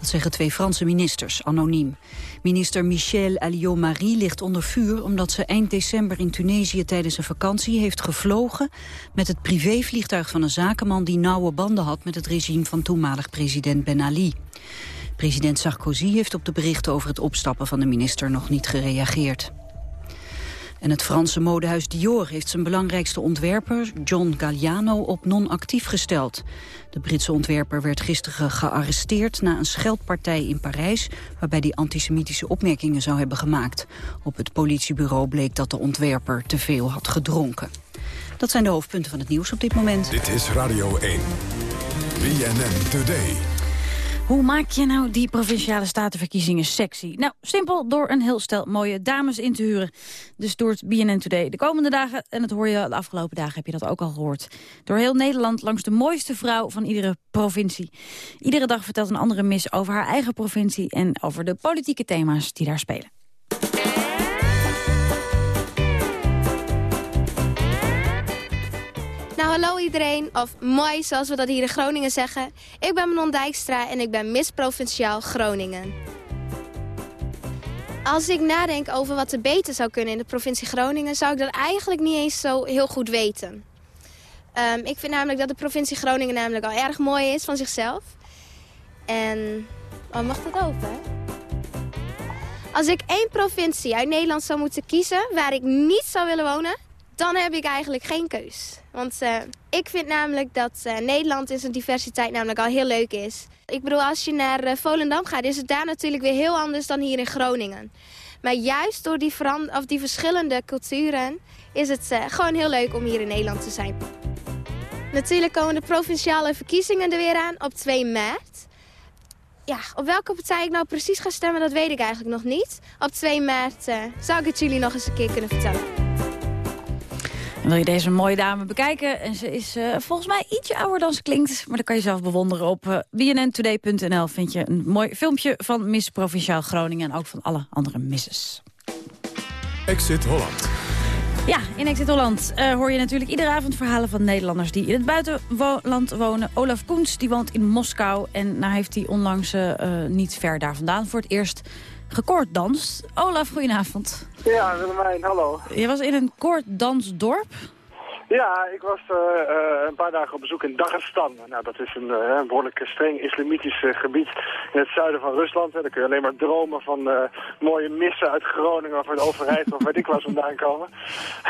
Dat zeggen twee Franse ministers, anoniem. Minister Michel Alliot-Marie ligt onder vuur... omdat ze eind december in Tunesië tijdens een vakantie heeft gevlogen... met het privévliegtuig van een zakenman die nauwe banden had... met het regime van toenmalig president Ben Ali. President Sarkozy heeft op de berichten over het opstappen van de minister nog niet gereageerd. En het Franse modehuis Dior heeft zijn belangrijkste ontwerper, John Galliano, op non-actief gesteld. De Britse ontwerper werd gisteren gearresteerd na een scheldpartij in Parijs, waarbij hij antisemitische opmerkingen zou hebben gemaakt. Op het politiebureau bleek dat de ontwerper te veel had gedronken. Dat zijn de hoofdpunten van het nieuws op dit moment. Dit is Radio 1. BNN Today. Hoe maak je nou die provinciale statenverkiezingen sexy? Nou, simpel door een heel stel mooie dames in te huren. Dus door het BNN Today de komende dagen, en dat hoor je de afgelopen dagen, heb je dat ook al gehoord. Door heel Nederland langs de mooiste vrouw van iedere provincie. Iedere dag vertelt een andere mis over haar eigen provincie en over de politieke thema's die daar spelen. Hallo iedereen, of mooi zoals we dat hier in Groningen zeggen. Ik ben Manon Dijkstra en ik ben Miss Provinciaal Groningen. Als ik nadenk over wat er beter zou kunnen in de provincie Groningen... zou ik dat eigenlijk niet eens zo heel goed weten. Ehm, ik vind namelijk dat de provincie Groningen namelijk al erg mooi is van zichzelf. En... Oh, mag dat open? Als ik één provincie uit Nederland zou moeten kiezen waar ik niet zou willen wonen dan heb ik eigenlijk geen keus. Want uh, ik vind namelijk dat uh, Nederland in zijn diversiteit namelijk al heel leuk is. Ik bedoel, als je naar uh, Volendam gaat, is het daar natuurlijk weer heel anders dan hier in Groningen. Maar juist door die, of die verschillende culturen is het gewoon heel leuk om hier in Nederland te zijn. Natuurlijk komen de provinciale verkiezingen er weer aan op 2 maart. Ja, op welke partij ik nou precies ga stemmen, dat weet ik eigenlijk nog niet. Op 2 maart zou ik het jullie nog eens een keer kunnen vertellen. Wil je deze mooie dame bekijken? En ze is uh, volgens mij ietsje ouder dan ze klinkt. Maar dat kan je zelf bewonderen. Op uh, bnntoday.nl vind je een mooi filmpje van Miss Provinciaal Groningen. En ook van alle andere misses. Exit Holland. Ja, in Exit Holland uh, hoor je natuurlijk iedere avond verhalen van Nederlanders die in het buitenland wonen. Olaf Koens die woont in Moskou en nou heeft hij onlangs uh, niet ver daar vandaan voor het eerst gekoorddanst. Olaf, goedenavond. Ja, Willemijn, hallo. Je was in een koorddansdorp? Ja, ik was uh, uh, een paar dagen op bezoek in Dagestan. Nou, dat is een uh, behoorlijk streng islamitisch gebied in het zuiden van Rusland. Daar kun je alleen maar dromen van mooie missen uit Groningen of uit Overijssel of weet ik waar vandaan komen.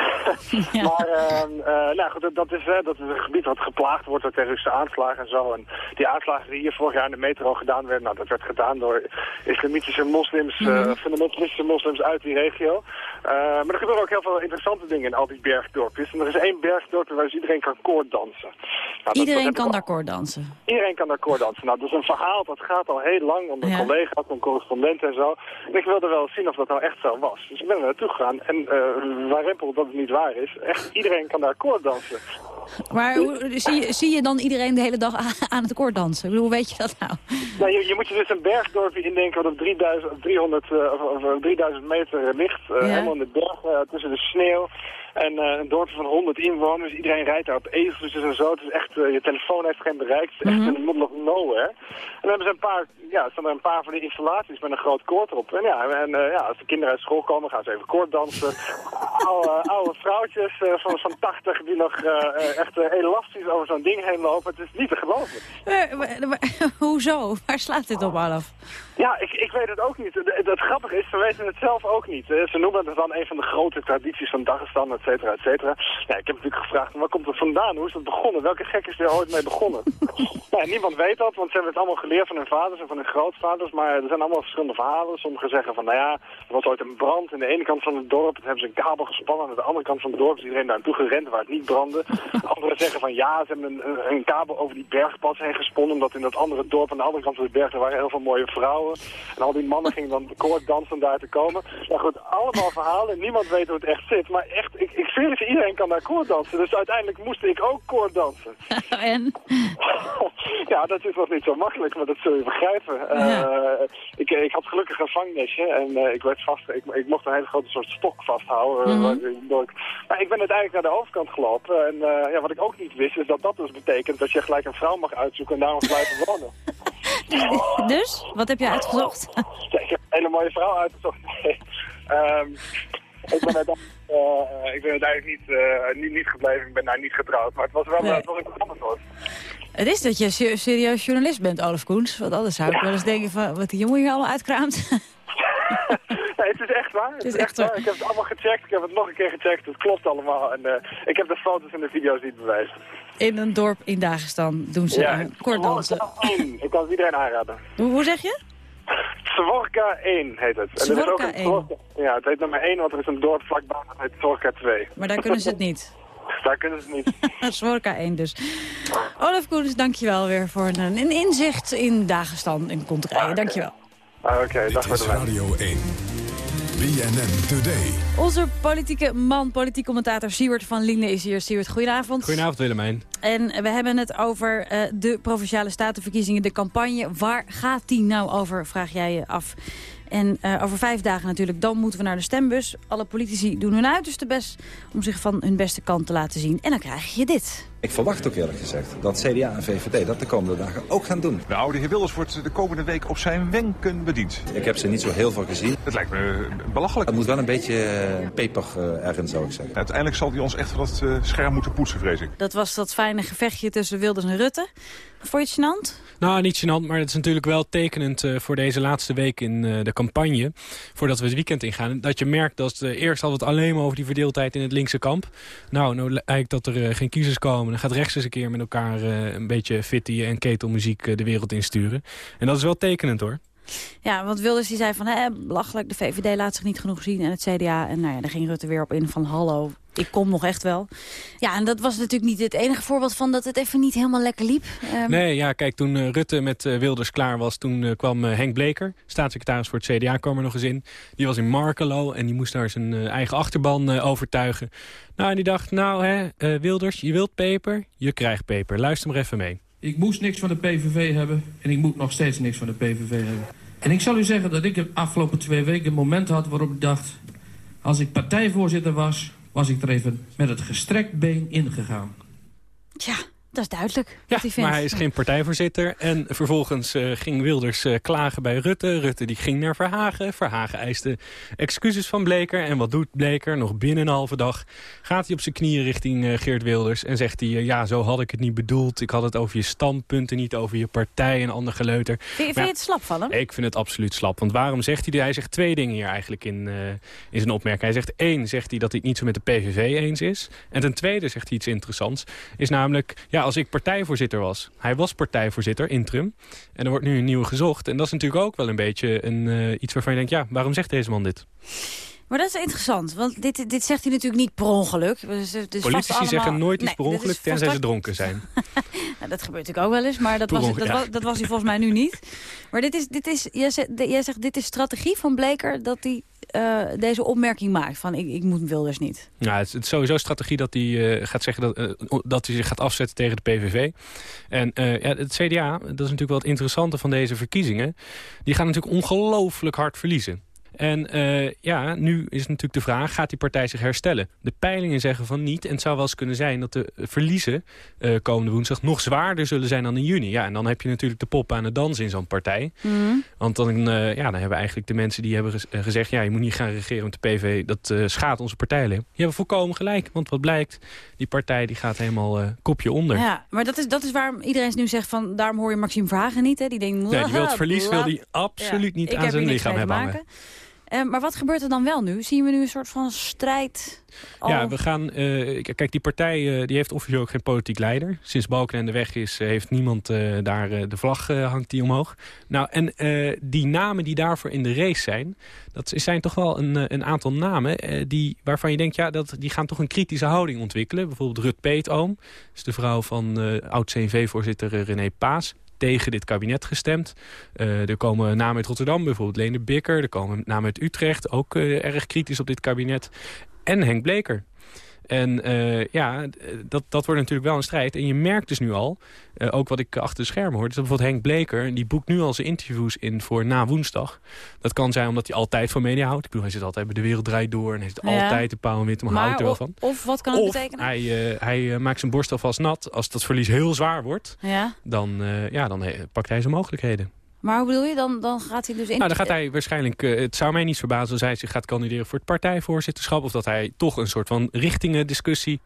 ja. maar ehm, nou, goed, dat, is, dat is een gebied wat geplaagd wordt door terroristische aanslagen en zo. En die aanslagen die hier vorig jaar in de metro gedaan werden, nou, dat werd gedaan door islamitische moslims, -hmm. fundamentalistische moslims uit die regio. maar er gebeuren ook heel veel interessante dingen in al die bergdorpjes. En er is één bergdorp waar dus iedereen kan koorddansen. Nou, iedereen kan daar koorddansen? Iedereen kan daar koorddansen. Nou, dat is een verhaal dat gaat al heel lang onder ja. collega's, een correspondent en zo. En ik wilde wel zien of dat nou echt zo was. Dus ik ben er naartoe gegaan en uh, waarempel dat het niet waar is. Echt, iedereen kan daar koorddansen. Maar hoe, zie, je, zie je dan iedereen de hele dag aan het koorddansen? Hoe weet je dat nou? nou je, je, moet je dus een bergdorpje indenken wat op 3000, 300, uh, of, 3000 meter ligt. Uh, ja. Helemaal in de berg, tussen de sneeuw. En uh, een dorp van 100 inwoners. Iedereen rijdt daar op ezeltjes en zo. Het is echt, uh, je telefoon heeft geen bereik. Het is echt mm -hmm. in the middle of nowhere. En dan hebben ze een paar, ja, staan er een paar van die installaties met een groot koord erop. En ja, en, uh, ja als de kinderen uit school komen, gaan ze even koorddansen. oude, oude vrouwtjes van, van 80 die nog echt elastisch over zo'n ding heen lopen. Het is niet te geloven. hoezo? Waar slaat dit op, Alaf? Ja, ik, ik weet het ook niet. Het, het grappige is, ze weten het zelf ook niet. Ze noemen het dan een van de grote tradities van Dagestan, et cetera, et cetera. Ja, ik heb natuurlijk gevraagd, waar komt het vandaan? Hoe is dat begonnen? Welke gek is er ooit mee begonnen? ja, niemand weet dat, want ze hebben het allemaal geleerd van hun vaders en van hun grootvaders. Maar er zijn allemaal verschillende verhalen. Sommigen zeggen van, nou ja, er was ooit een brand in de ene kant van het dorp. Dan hebben ze een kabel gespannen. Aan de andere kant van het dorp is iedereen daar naartoe gerend waar het niet brandde. Anderen zeggen van, ja, ze hebben een, een, kabel over die bergpas heen gesponnen. Omdat in dat andere dorp aan de andere kant van de berg er waren heel veel mooie vrouwen. En al die mannen gingen dan koord dansen om daar te komen. Ja goed, allemaal verhalen. Niemand weet hoe het echt zit. Maar echt, ik, ik zweer het, iedereen kan daar koorddansen. Dus uiteindelijk moest ik ook koorddansen. en? ja, dat is nog niet zo makkelijk, maar dat zul je begrijpen. Ja. Uh, ik, ik had gelukkig een vangnestje en uh, ik werd vast, ik, ik mocht een hele grote soort stok vasthouden. Mm -hmm. maar ik ben uiteindelijk naar de overkant gelopen. En uh, ja, wat ik ook niet wist, is dat dat dus betekent dat je gelijk een vrouw mag uitzoeken en daar mag blijven wonen. Dus, wat heb je uitgezocht? Ik heb een hele mooie vrouw uitgezocht. Ehm, ik, ben eh, ik ben uiteindelijk niet, eh, niet, niet gebleven, ik ben daar niet getrouwd. Maar het was wel, Nee. het was een goed antwoord. Het is dat je se- serieus journalist bent, Olaf Koens. Want anders zou ik wel eens denken van, wat die jongen hier allemaal uitkraamt. Nee, het is echt waar. Het, is echt waar. Ik heb het allemaal gecheckt, ik heb het nog een keer gecheckt. Het klopt allemaal. En eh, ik heb de foto's en de video's niet bewijzen. In een dorp in Dagestan doen ze Ja, ja, kort dansen. Svorka 1. Ik kan het iedereen aanraden. Hoe, hoe zeg je? Svorka 1 heet het. En er is ook een 1. Svorka- Ja, het heet nummer 1, want er is een dorp vlakbij dat heet Svorka 2. Maar daar kunnen ze het niet. Daar kunnen ze het niet. Svorka 1 dus. Olaf Koens, dankjewel weer voor een, een inzicht in Dagestan en Kontrijen. Dankjewel. Ah, Oké, dag Dit is Radio 1. BNN Today. Onze politieke man, politiek commentator Siewert van Liene is hier. Siewert, goedenavond. Goedenavond Willemijn. En we hebben het over eh, de Provinciale Statenverkiezingen, de campagne. Waar gaat die nou over, vraag jij je af. En eh, over vijf dagen natuurlijk, dan moeten we naar de stembus. Alle politici doen hun uiterste best om zich van hun beste kant te laten zien. En dan krijg je dit. Ik verwacht ook eerlijk gezegd dat CDA en VVD dat de komende dagen ook gaan doen. De oude heer Wilders wordt de komende week op zijn wenken bediend. Ik heb ze niet zo heel veel gezien. Het lijkt me belachelijk. Het moet wel een beetje eh, peper eh, erin, zou ik zeggen. Uiteindelijk zal hij ons echt van het eh, scherm moeten poetsen, vrees ik. Dat was dat fijne gevechtje tussen Wilders en Rutte. Vond je het gênant? Nou, niet gênant, maar het is natuurlijk wel tekenend voor deze laatste week in de campagne. Voordat we het weekend ingaan. Dat je merkt dat eh, eerst hadden we het alleen maar over die verdeeldheid in het linkse kamp. Nou, nou lijkt dat er geen kiezers komen. Dan gaat rechts eens een keer met elkaar eh, een beetje fitty en ketelmuziek eh, de wereld insturen. En dat is wel tekenend hoor. Ja, want Wilders die zei van, hè, belachelijk, de VVD laat zich niet genoeg zien. En het CDA, en nou ja, daar ging Rutte weer op in van, hallo, ik kom nog echt wel. Ja, en dat was natuurlijk niet het enige voorbeeld van dat het even niet helemaal lekker liep. Ehm, Nee, ja, kijk, toen eh, Rutte met eh, Wilders klaar was... toen eh, kwam eh, Henk Bleker, staatssecretaris voor het CDA, kwam er nog eens in. Die was in Markelo en die moest daar zijn eigen achterban eh, overtuigen. Nou, en die dacht, nou hè, eh, Wilders, je wilt peper, je krijgt peper. Luister maar even mee. Ik moest niks van de PVV hebben en ik moet nog steeds niks van de PVV hebben. En ik zal u zeggen dat ik de afgelopen twee weken een moment had waarop ik dacht... als ik partijvoorzitter was, was ik er even met het gestrekt been ingegaan. Tja, dat is duidelijk Ja, wat hij vindt. maar hij is geen partijvoorzitter. En vervolgens eh, ging Wilders eh, klagen bij Rutte. Rutte die ging naar Verhagen. Verhagen eiste excuses van Bleker. En wat doet Bleker? Nog binnen een halve dag gaat hij op zijn knieën richting eh, Geert Wilders. En zegt hij, ja, zo had ik het niet bedoeld. Ik had het over je standpunten, niet over je partij en ander geleuter. Vind, je- vind je het slap van hem? ik vind het absoluut slap. Want waarom zegt hij dit? Hij zegt twee dingen hier eigenlijk in, in zijn opmerking. Hij zegt één, zegt hij dat hij het niet zo met de PVV eens is. En ten tweede zegt hij iets interessants. Is namelijk, ja, als ik partijvoorzitter was. Hij was partijvoorzitter, interim. En er wordt nu een nieuwe gezocht. En dat is natuurlijk ook wel een beetje een, eh, iets waarvan je denkt... ja, waarom zegt deze man dit? Maar dat is interessant, want dit, dit zegt hij natuurlijk niet per ongeluk. Dus, vast Politici allemaal- zeggen nooit iets per ongeluk, tenzij ze dronken zijn. Nou, dat gebeurt natuurlijk ook wel eens, maar dat, was, dat, was, dat was hij volgens mij nu niet. Maar dit is, dit is, jij, zegt, jij zegt, dit is strategie van Bleker dat hij eh, deze opmerking maakt. Van ik, ik moet Wilders niet. Ja, het is, sowieso strategie dat hij eh, gaat zeggen dat, eh, dat hij zich gaat afzetten tegen de PVV. En eh, ja, het CDA, dat is natuurlijk wel het interessante van deze verkiezingen. Die gaan natuurlijk ongelooflijk hard verliezen. En eh, ja, nu is natuurlijk de vraag, gaat die partij zich herstellen? De peilingen zeggen van niet. En het zou wel eens kunnen zijn dat de verliezen eh, komende woensdag nog zwaarder zullen zijn dan in juni. Ja, en dan heb je natuurlijk de pop aan het dansen in zo'n partij. Want dan, eh, ja, dan hebben eigenlijk de mensen die hebben gez- gezegd... ja, je moet niet gaan regeren met de PV, dat schaadt onze partij alleen. Die hebben volkomen gelijk, want wat blijkt... die partij die gaat helemaal kopje onder. Ja, maar dat is, dat is waarom iedereen nu zegt van daarom hoor je Maxime Verhagen niet. Hè? Die denkt, Ja, die wil het verlies wil die Ja, absoluut niet ik aan zijn lichaam hebben hangen. Eh, maar wat gebeurt er dan wel nu? Zien we nu een soort van strijd? al? Ja, we gaan. eh, kijk, die partij eh, die heeft officieel ook geen politiek leider. Sinds Balkenende weg is, heeft niemand daar de vlag hangt die omhoog. Nou, en die namen die daarvoor in de race zijn, dat zijn toch wel een, een aantal namen die, waarvan je denkt, ja, dat, die gaan toch een kritische houding ontwikkelen. Bijvoorbeeld Rut Peetoom, is de vrouw van oud-CNV-voorzitter René Paas tegen dit kabinet gestemd. Eh, er komen namen uit Rotterdam, bijvoorbeeld Lene Bikker. Er komen namen uit Utrecht, ook eh, erg kritisch op dit kabinet. En Henk Bleker. En uh, ja, dat, dat wordt natuurlijk wel een strijd. En je merkt dus nu al, uh, ook wat ik achter de schermen hoor... Dus bijvoorbeeld Henk Bleker, die boekt nu al zijn interviews in voor na woensdag. Dat kan zijn omdat hij altijd van media houdt. Ik bedoel, hij zit altijd bij De Wereld Draait Door... en hij zit ja. altijd de paal en wit, maar, maar houdt er wel van. Of wat kan het of betekenen? hij, uh, hij maakt zijn borst alvast nat. Als dat verlies heel zwaar wordt, ja. dan, ja, dan pakt hij zijn mogelijkheden. Maar hoe bedoel je? Dan, dan gaat hij dus in... Nou, dan gaat hij waarschijnlijk... Uh, het zou mij niet verbazen als hij zich gaat kandideren voor het partijvoorzitterschap. Of dat hij toch een soort van richtingendiscussie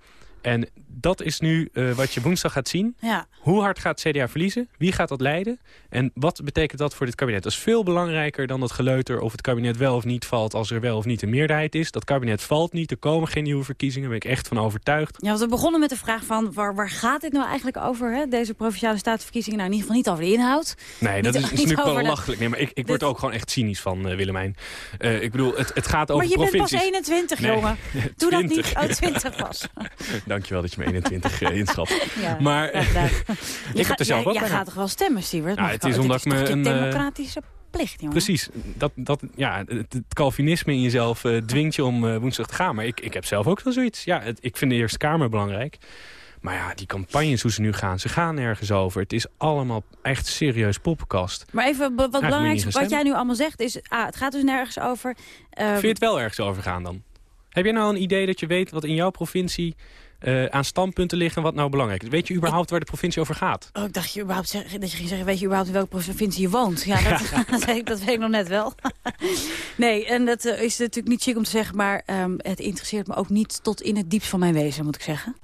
en dat is nu uh, wat je woensdag gaat zien. Ja. Hoe hard gaat CDA verliezen? Wie gaat dat leiden? En wat betekent dat voor dit kabinet? Dat is veel belangrijker dan dat geleuter of het kabinet wel of niet valt... als er wel of niet een meerderheid is. Dat kabinet valt niet, er komen geen nieuwe verkiezingen. Daar ben ik echt van overtuigd. Ja, want we begonnen met de vraag van waar, waar gaat dit nou eigenlijk over? Hè? Deze Provinciale Statenverkiezingen. Nou, in ieder geval niet over de inhoud. Nee, niet, dat is, is over belachelijk. Nee, maar ik, ik word er ook gewoon echt cynisch van, uh, Willemijn. Uh, ik bedoel, het, het gaat over Maar je provincies. bent pas 21, nee, jongen. Doe 20. dat niet. Oh, 20 pas. Dankjewel dat je me 21 uh, inschat. Ja, maar ik heb er zelf jij, ook jij gaat toch wel stemmen, Stuart? Ja, het is omdat ik me een een democratische plicht, jongen. Precies. Dat, dat, ja, het, het Calvinisme in jezelf uh, dwingt je om uh, woensdag te gaan. Maar ik, ik heb zelf ook wel zoiets. Ja, het, ik vind de Eerste Kamer belangrijk. Maar ja, die campagnes hoe ze nu gaan, ze gaan nergens over. Het is allemaal echt serieus poppenkast. Maar even, wat belangrijk wat jij nu allemaal zegt is... Ah, het gaat dus nergens over. Vind je het wel ergens over gaan dan? Heb je nou een idee dat je weet wat in jouw provincie... Uh, aan standpunten liggen wat nou belangrijk is. Weet je überhaupt ik... waar de provincie over gaat? Oh, ik dacht je überhaupt zeg, dat je ging zeggen, weet je überhaupt in welke provincie je woont? Ja, dat, ja. dat, weet, ik, dat weet ik nog net wel. nee, en dat uh, is natuurlijk niet chic om te zeggen, maar um, het interesseert me ook niet tot in het diepst van mijn wezen, moet ik zeggen.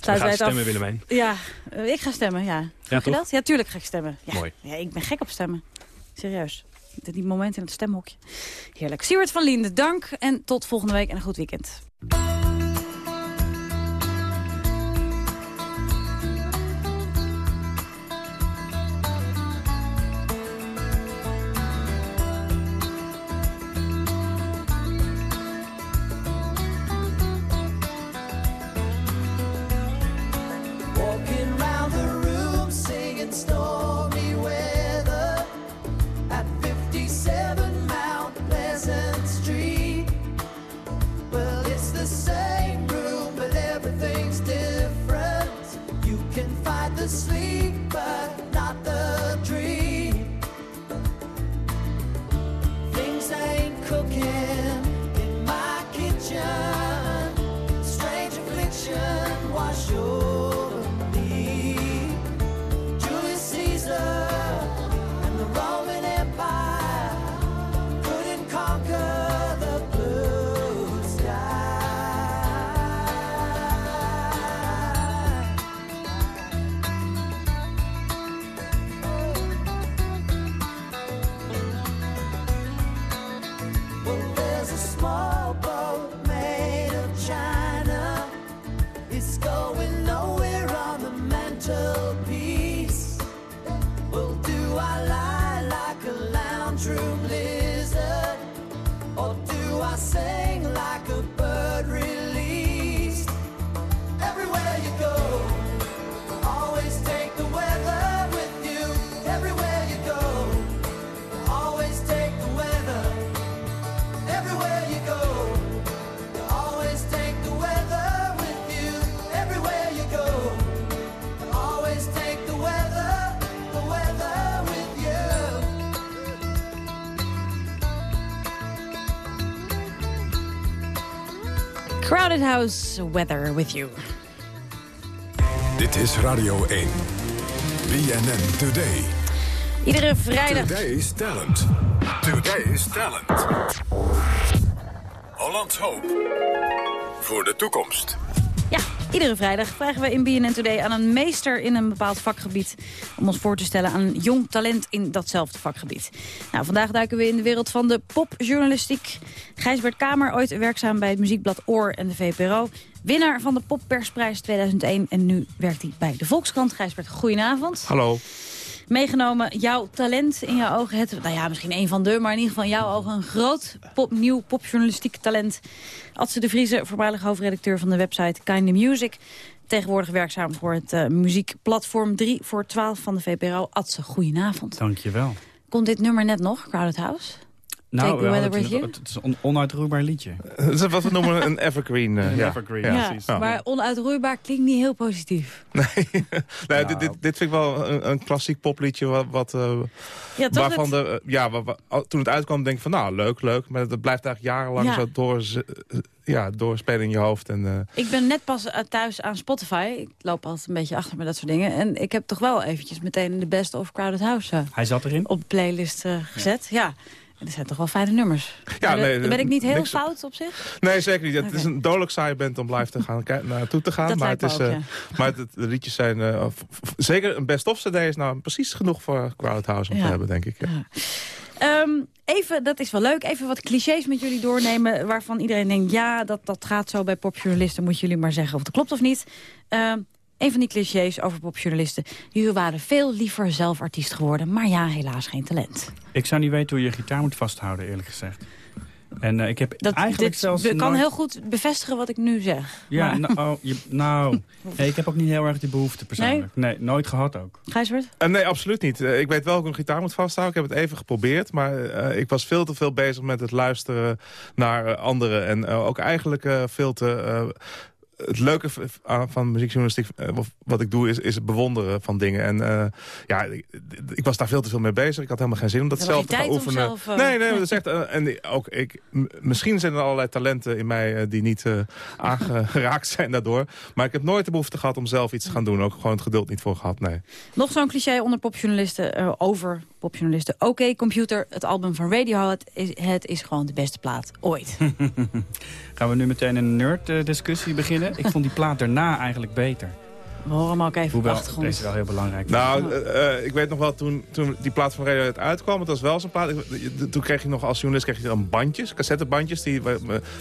Sluit stemmen, Willemijn. Ja, uh, ik ga stemmen, ja. Ja, je dat? Ja, tuurlijk ga ik stemmen. Ja, Mooi. Ja, ik ben gek op stemmen. Serieus. Die moment in het stemhokje. Heerlijk. Siewert van Linden, dank en tot volgende week en een goed weekend. Crowded House Weather with you. Dit is Radio 1. BNN Today. Iedere vrijdag... Today's Talent. Today's Talent. Hollands Hoop. Voor de toekomst. Iedere vrijdag vragen we in BNN Today aan een meester in een bepaald vakgebied... om ons voor te stellen aan een jong talent in datzelfde vakgebied. Nou, vandaag duiken we in de wereld van de popjournalistiek. Gijsbert Kamer, ooit werkzaam bij het muziekblad Oor en de VPRO. Winnaar van de Poppersprijs 2001 en nu werkt hij bij de Volkskrant. Gijsbert, goedenavond. Hallo. Meegenomen jouw talent in jouw ogen. Het, nou ja, misschien een van de, maar in ieder geval in jouw ogen een groot pop, nieuw popjournalistiek talent. Adse de Vrieze, voormalig hoofdredacteur van de website Kind Music. Tegenwoordig werkzaam voor het uh, muziekplatform 3 voor 12 van de VPRO. Adse, goedenavond. Dankjewel. Komt dit nummer net nog, Crowded House? We weather het with net- you? het is een onuitroeibaar liedje. Dat is wat we noemen een evergreen. eh, Een ja. evergreen, ja. precies. Ja. Maar onuitroeibaar klinkt niet heel positief. Nee, dit, dit, dit vind ik wel een, een klassiek popliedje wat, wat, eh, Ja, toch waarvan het- de, eh, ja, toen het uitkwam denk ik van nou leuk, leuk. Maar dat blijft eigenlijk jarenlang Ja. zo door, ja, doorspelen in je hoofd. En, eh, Ik ben net pas thuis aan Spotify. Ik loop altijd een beetje achter met dat soort dingen. En ik heb toch wel eventjes meteen de Best of Crowded House Hij zat erin? op de playlist gezet. Ja. Er zijn toch wel fijne nummers. Ja, nee, ben ik niet heel fout op zich? Nee, zeker niet. Het is een dodelijk saaie band om live te gaan, naartoe te gaan. Dat maar het is, ook, eh, maar het- de liedjes zijn... eh, zeker een best-of cd is nou precies genoeg voor Crowded House om Ja. te hebben, denk ik. Ja. Ehm, even, dat is wel leuk, even wat clichés met jullie doornemen... waarvan iedereen denkt, ja, dat, dat gaat zo bij popjournalisten... moeten jullie maar zeggen of het klopt of niet. Ehm, een van die clichés over popjournalisten. Jullie waren veel liever zelf artiest geworden... maar ja, helaas geen talent. Ik zou niet weten hoe je je gitaar moet vasthouden, eerlijk gezegd. En eh, ik heb Dat, eigenlijk dit zelfs be- kan nooit- heel goed bevestigen wat ik nu zeg. Ja, Maar- nou, oh, je- nou nee, ik heb ook niet heel erg die behoefte persoonlijk. Nee, nooit gehad ook. Gijsbert? Eh, nee, absoluut niet. Eh, ik weet wel hoe ik een gitaar moet vasthouden. Ik heb het even geprobeerd. Maar eh, ik was veel te veel bezig met het luisteren naar anderen. En ook eigenlijk eh, veel te... het leuke van muziekjournalistiek, eh, of wat ik doe, is, is het bewonderen van dingen. En eh, ja, ik, ik was daar veel te veel mee bezig. Ik had helemaal geen zin om dat zelf te gaan oefenen. zelf, eh, nee, nee, dat is echt... en ook ik, misschien zijn er allerlei talenten in mij die niet aangeraakt zijn daardoor. Maar ik heb nooit de behoefte gehad om zelf iets te gaan doen. Ook gewoon het geduld niet voor gehad, nee. Nog zo'n cliché onder popjournalisten, over popjournalisten. Oké, computer, het album van Radiohead is, het is gewoon de beste plaat ooit. Gaan we nu meteen een nerd-discussie beginnen? Ik vond die plaat daarna eigenlijk beter. We horen hem ook even op de Hoewel, achtergrond. deze wel heel belangrijk. Nou, eh, eh, ik weet nog wel, toen, toen die plaat van Radiohead uitkwam... het was wel zo'n plaat... ik- toen kreeg je nog als journalist kreeg je dan bandjes, cassettebandjes... Die, waar,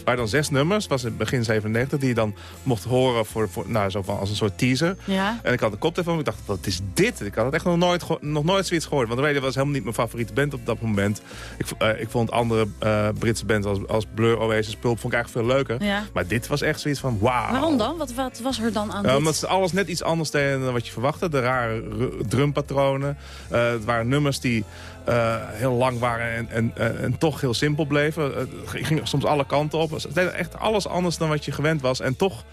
waar dan zes nummers, was in begin 97... die je dan mocht horen voor, voor, nou, zo van, als een soort teaser. Ja. En ik had een koptelefoon ik dacht, wat is dit? Ik had het echt nog nooit, nog nooit zoiets gehoord. Want Radiohead was helemaal niet mijn favoriete band op dat moment. Ik, eh, ik vond andere eh, Britse bands als, als Blur, Oasis, Pulp... vond ik eigenlijk veel leuker. Ja. Maar dit was echt zoiets van, wauw. Waarom dan? Wat, wat was er dan aan Ja, dit? omdat ze alles net iets anders dan wat je verwachtte. De rare ru- drumpatronen. Eh, het waren nummers die eh, heel lang waren en, en, en, en toch heel simpel bleven. Het ging soms alle kanten op. Deden echt alles anders dan wat je gewend was. En toch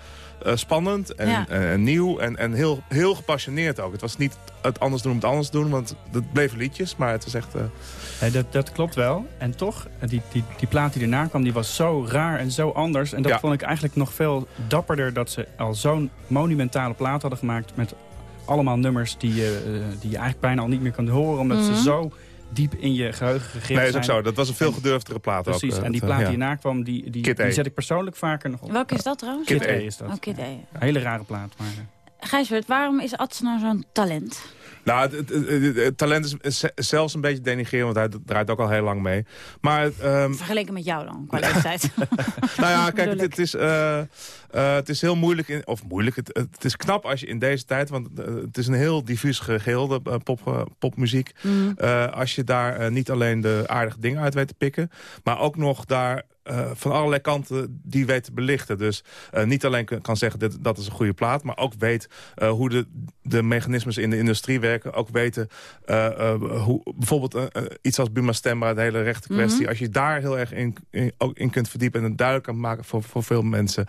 eh, spannend en, Ja. en, en nieuw en, en heel, heel gepassioneerd ook. Het was niet het anders doen om het anders doen, want het bleven liedjes. Maar het was echt... eh, Nee, dat, dat klopt wel. En toch, eh, die, die, die plaat die erna kwam, die was zo raar en zo anders. En dat Ja. vond ik eigenlijk nog veel dapperder... dat ze al zo'n monumentale plaat hadden gemaakt... met allemaal nummers die, je, eh, die je eigenlijk bijna al niet meer kan horen... omdat Mhm. ze zo diep in je geheugen gegrift nee, is zijn. ook zo. Dat was een veel gedurfdere plaat ook. Precies, eh, en die plaat die ja. erna kwam, die, die, zet ik persoonlijk vaker nog op. Welke is dat trouwens? Kid A is dat. Oh, Kid A. Een hele rare plaat. Maar, eh, Gijsbert, waarom is nou zo'n talent? Nou, het, talent is- is ze- zelfs een beetje denigreren, want hij draait ook al heel lang mee. Maar ehm, Vergeleken met jou dan, qua leeftijd. nou ja, kijk, het, is, eh, eh, het is heel moeilijk, in, of moeilijk, het, is knap als je in deze tijd, want eh, het is een heel diffuus geheel, de pop, popmuziek. Mm. Als je daar niet alleen de aardige dingen uit weet te pikken, maar ook nog daar eh, van allerlei kanten die weet te belichten. Dus eh, niet alleen kan zeggen dit, dat is een goede plaat, maar ook weet eh, hoe de, de mechanismes in de industrie werken. Ook weten hoe bijvoorbeeld iets als Buma Stemra, de hele rechte kwestie. Mhm. Als je daar heel erg in, in, ook in kunt verdiepen en het duidelijk kan maken voor, voor veel mensen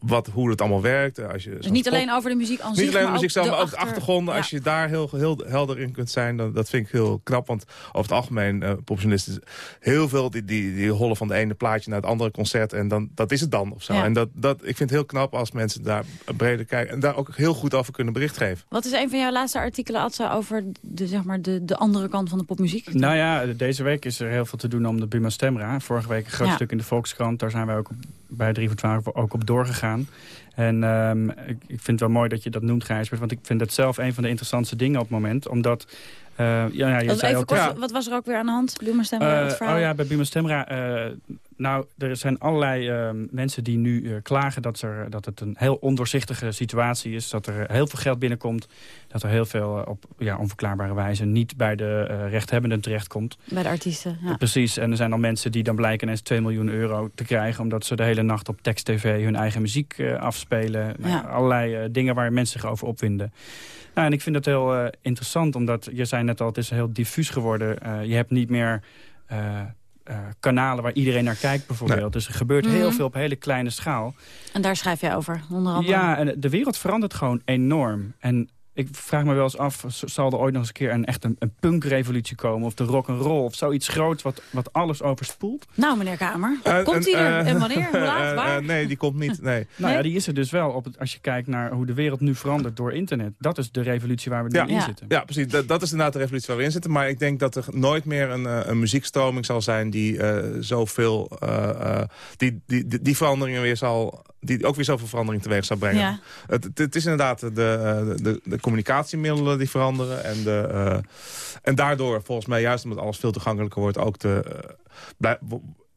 wat, hoe het allemaal werkt. Als je, Dus niet alleen over de muziek aan zich, niet alleen de muziek zelf, maar ook de achter- achtergronden. Ja. Als je daar heel, heel helder in kunt zijn, dan, dat vind ik heel knap. Want over het algemeen, eh popjournalisten, heel veel die, die, die hollen van de ene plaatje naar het andere concert. En dan, dat is het dan of zo. Ja. En dat, dat, ik vind het heel knap als mensen daar breder kijken. En daar ook heel goed over kunnen bericht geven. Wat is een van jouw laatste artikelen, Atza, over de, zeg maar, de, de andere kant van de popmuziek? Nou ja, deze week is er heel veel te doen om de Buma Stemra. Vorige week een groot Ja. stuk in de Volkskrant. Daar zijn wij ook op, bij 3 voor 12 ook op doorgegaan. En ehm, ik, ik vind het wel mooi dat je dat noemt, Gijsbert. Want ik vind dat zelf een van de interessantste dingen op het moment. Omdat... eh, ja, ja, je zei even ook, kort, ja, Wat was er ook weer aan de hand? Buma Stemra, eh, oh ja, bij Buma Stemra. eh, nou, er zijn allerlei eh, mensen die nu klagen dat, er, dat het een heel ondoorzichtige situatie is. Dat er heel veel geld binnenkomt. Dat er heel veel op ja, onverklaarbare wijze niet bij de rechthebbenden terechtkomt. Bij de artiesten, ja. Precies, en er zijn dan mensen die dan blijken ineens 2 miljoen euro te krijgen... omdat ze de hele nacht op tekst-tv hun eigen muziek afspelen. Nou, Ja. allerlei dingen waar mensen zich over opwinden. Nou, en ik vind dat heel interessant, omdat je zei net al... het is heel diffuus geworden. Eh, je hebt niet meer... eh, eh, kanalen waar iedereen naar kijkt bijvoorbeeld. Dus er gebeurt heel Mhm. veel op hele kleine schaal. En daar schrijf jij over, onder andere. Ja, en de wereld verandert gewoon enorm. En ik vraag me wel eens af, zal er ooit nog eens een keer een, echt een, een punkrevolutie komen? Of de rock and roll of zoiets groots wat, wat alles overspoelt? Nou, meneer Kamer, Eh, komt hij er? eh, en wanneer? Hoe laat? eh, Waar? eh, nee, die komt niet. Nee. Nou ja, die is er dus wel op het, als je kijkt naar hoe de wereld nu verandert door internet. Dat is de revolutie waar we nu Ja, in zitten. ja, precies. Dat, dat is inderdaad de revolutie waar we in zitten. Maar ik denk dat er nooit meer een, een muziekstroming zal zijn die eh, zoveel... eh, eh, die, die, die, die veranderingen weer zal... Die ook weer zoveel verandering teweeg zal brengen. Ja. Het, het, het is inderdaad de, de, de, de communicatiemiddelen die veranderen. En, de, eh, en daardoor, volgens mij, juist omdat alles veel toegankelijker wordt... ook de, eh,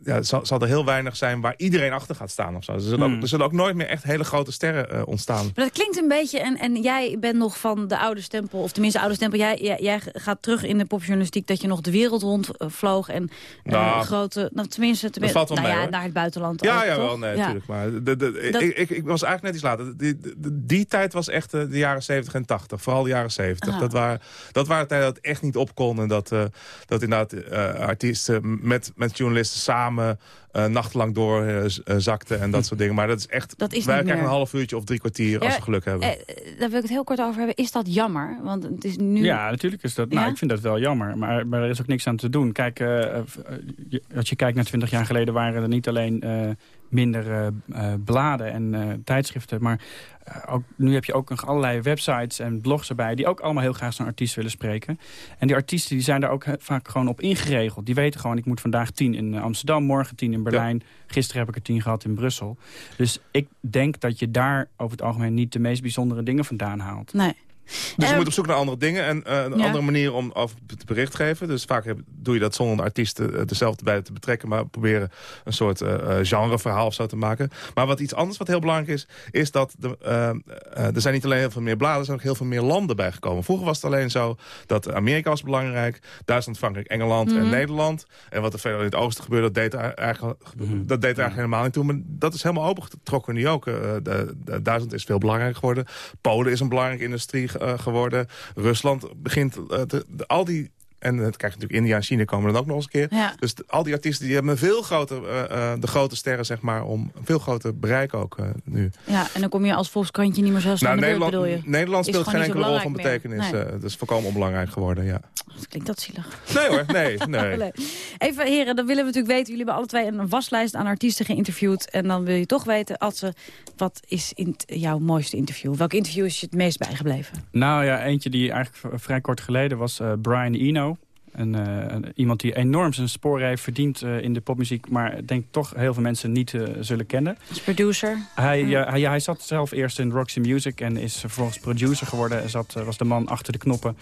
ja, zal, zal er heel weinig zijn waar iedereen achter gaat staan. Of zo. Er, zullen ook, Hmm. er zullen ook nooit meer echt hele grote sterren eh, ontstaan. Maar dat klinkt een beetje, en, en jij bent nog van de oude stempel, of tenminste oude stempel. Jij, jij, jij gaat terug in de popjournalistiek dat je nog de wereld rond vloog. En Nou, grote, nou, tenminste, tenminste valt wel nou mee, ja, hoor. naar het buitenland Ja, ook, ja, toch? wel, nee, Ja. natuurlijk. Maar de, de, Dat- ik, ik, ik was eigenlijk net iets later. Die, die, die tijd was echt eh, de jaren 70 en 80. Vooral de jaren 70. Ah. Dat, waren, dat waren tijden dat het echt niet op kon. En dat, eh, dat inderdaad eh, artiesten met, met journalisten samen... eh, nachtenlang door eh, z- eh, zakten en dat soort dingen. Maar dat is echt... Dat is wij krijgen meer. een half uurtje of drie kwartier als we geluk hebben. eh, daar wil ik het heel kort over hebben. Is dat jammer? Want het is nu... Ja, natuurlijk is dat. Nou, Ja? ik vind dat wel jammer. Maar, maar er is ook niks aan te doen. Kijk, eh, eh, als je kijkt naar 20 jaar geleden waren er niet alleen eh, minder eh, eh, bladen en eh, tijdschriften. Maar eh, ook, nu heb je ook nog allerlei websites en blogs erbij... die ook allemaal heel graag zo'n artiest willen spreken. En die artiesten die zijn daar ook vaak gewoon op ingeregeld. Die weten gewoon, ik moet vandaag tien in eh, Amsterdam, morgen tien in Berlijn. Gisteren heb ik er tien gehad in Brussel. Dus ik denk dat je daar over het algemeen niet de meest bijzondere dingen vandaan haalt. Nee. Dus je moet op zoek naar andere dingen en eh, een Ja. andere manier om over te bericht geven. Dus vaak heb- doe je dat zonder de artiesten eh, dezelfde bij te betrekken... maar proberen een soort eh, eh, genreverhaal of zo te maken. Maar wat iets anders wat heel belangrijk is... is dat de, er zijn niet alleen heel veel meer bladen... er zijn ook heel veel meer landen bijgekomen. Vroeger was het alleen zo dat Amerika was belangrijk... Duitsland, Frankrijk, Engeland en Mhm. Nederland. En wat er verder in het oosten gebeurde, dat deed er eigenlijk, dat deed er eigenlijk helemaal niet toe. Maar dat is helemaal opengetrokken nu ook. Eh, de, de- Duitsland is veel belangrijker geworden. Polen is een belangrijke industrie geworden. Rusland begint... eh, te- de- al die en het krijg je natuurlijk India en China komen dan ook nog eens een keer. Ja. Dus al die artiesten die hebben een veel groter, eh, eh, de grote sterren zeg maar, om een veel groter bereik ook eh, nu. Ja, en dan kom je als Volkskrantje niet meer zo snel Nou, aan de beurt, Nederland, bedoel je? Nederland speelt geen enkele rol van betekenis. Nee. het is volkomen onbelangrijk geworden, ja. Dat klinkt dat zielig. Nee hoor, nee, nee. Even heren, dan willen we natuurlijk weten. Jullie hebben alle twee een waslijst aan artiesten geïnterviewd. En dan wil je toch weten, Adse, wat is in jouw mooiste interview? Welk interview is je het meest bijgebleven? Nou ja, eentje die eigenlijk vrij kort geleden was eh, Brian Eno. Een, eh, iemand die enorm zijn sporen heeft verdiend eh, in de popmuziek... maar ik denk toch heel veel mensen niet eh, zullen kennen. Als producer? Hij, ja, hij, hij zat zelf eerst in Roxy Music en is vervolgens producer geworden. Hij zat, was de man achter de knoppen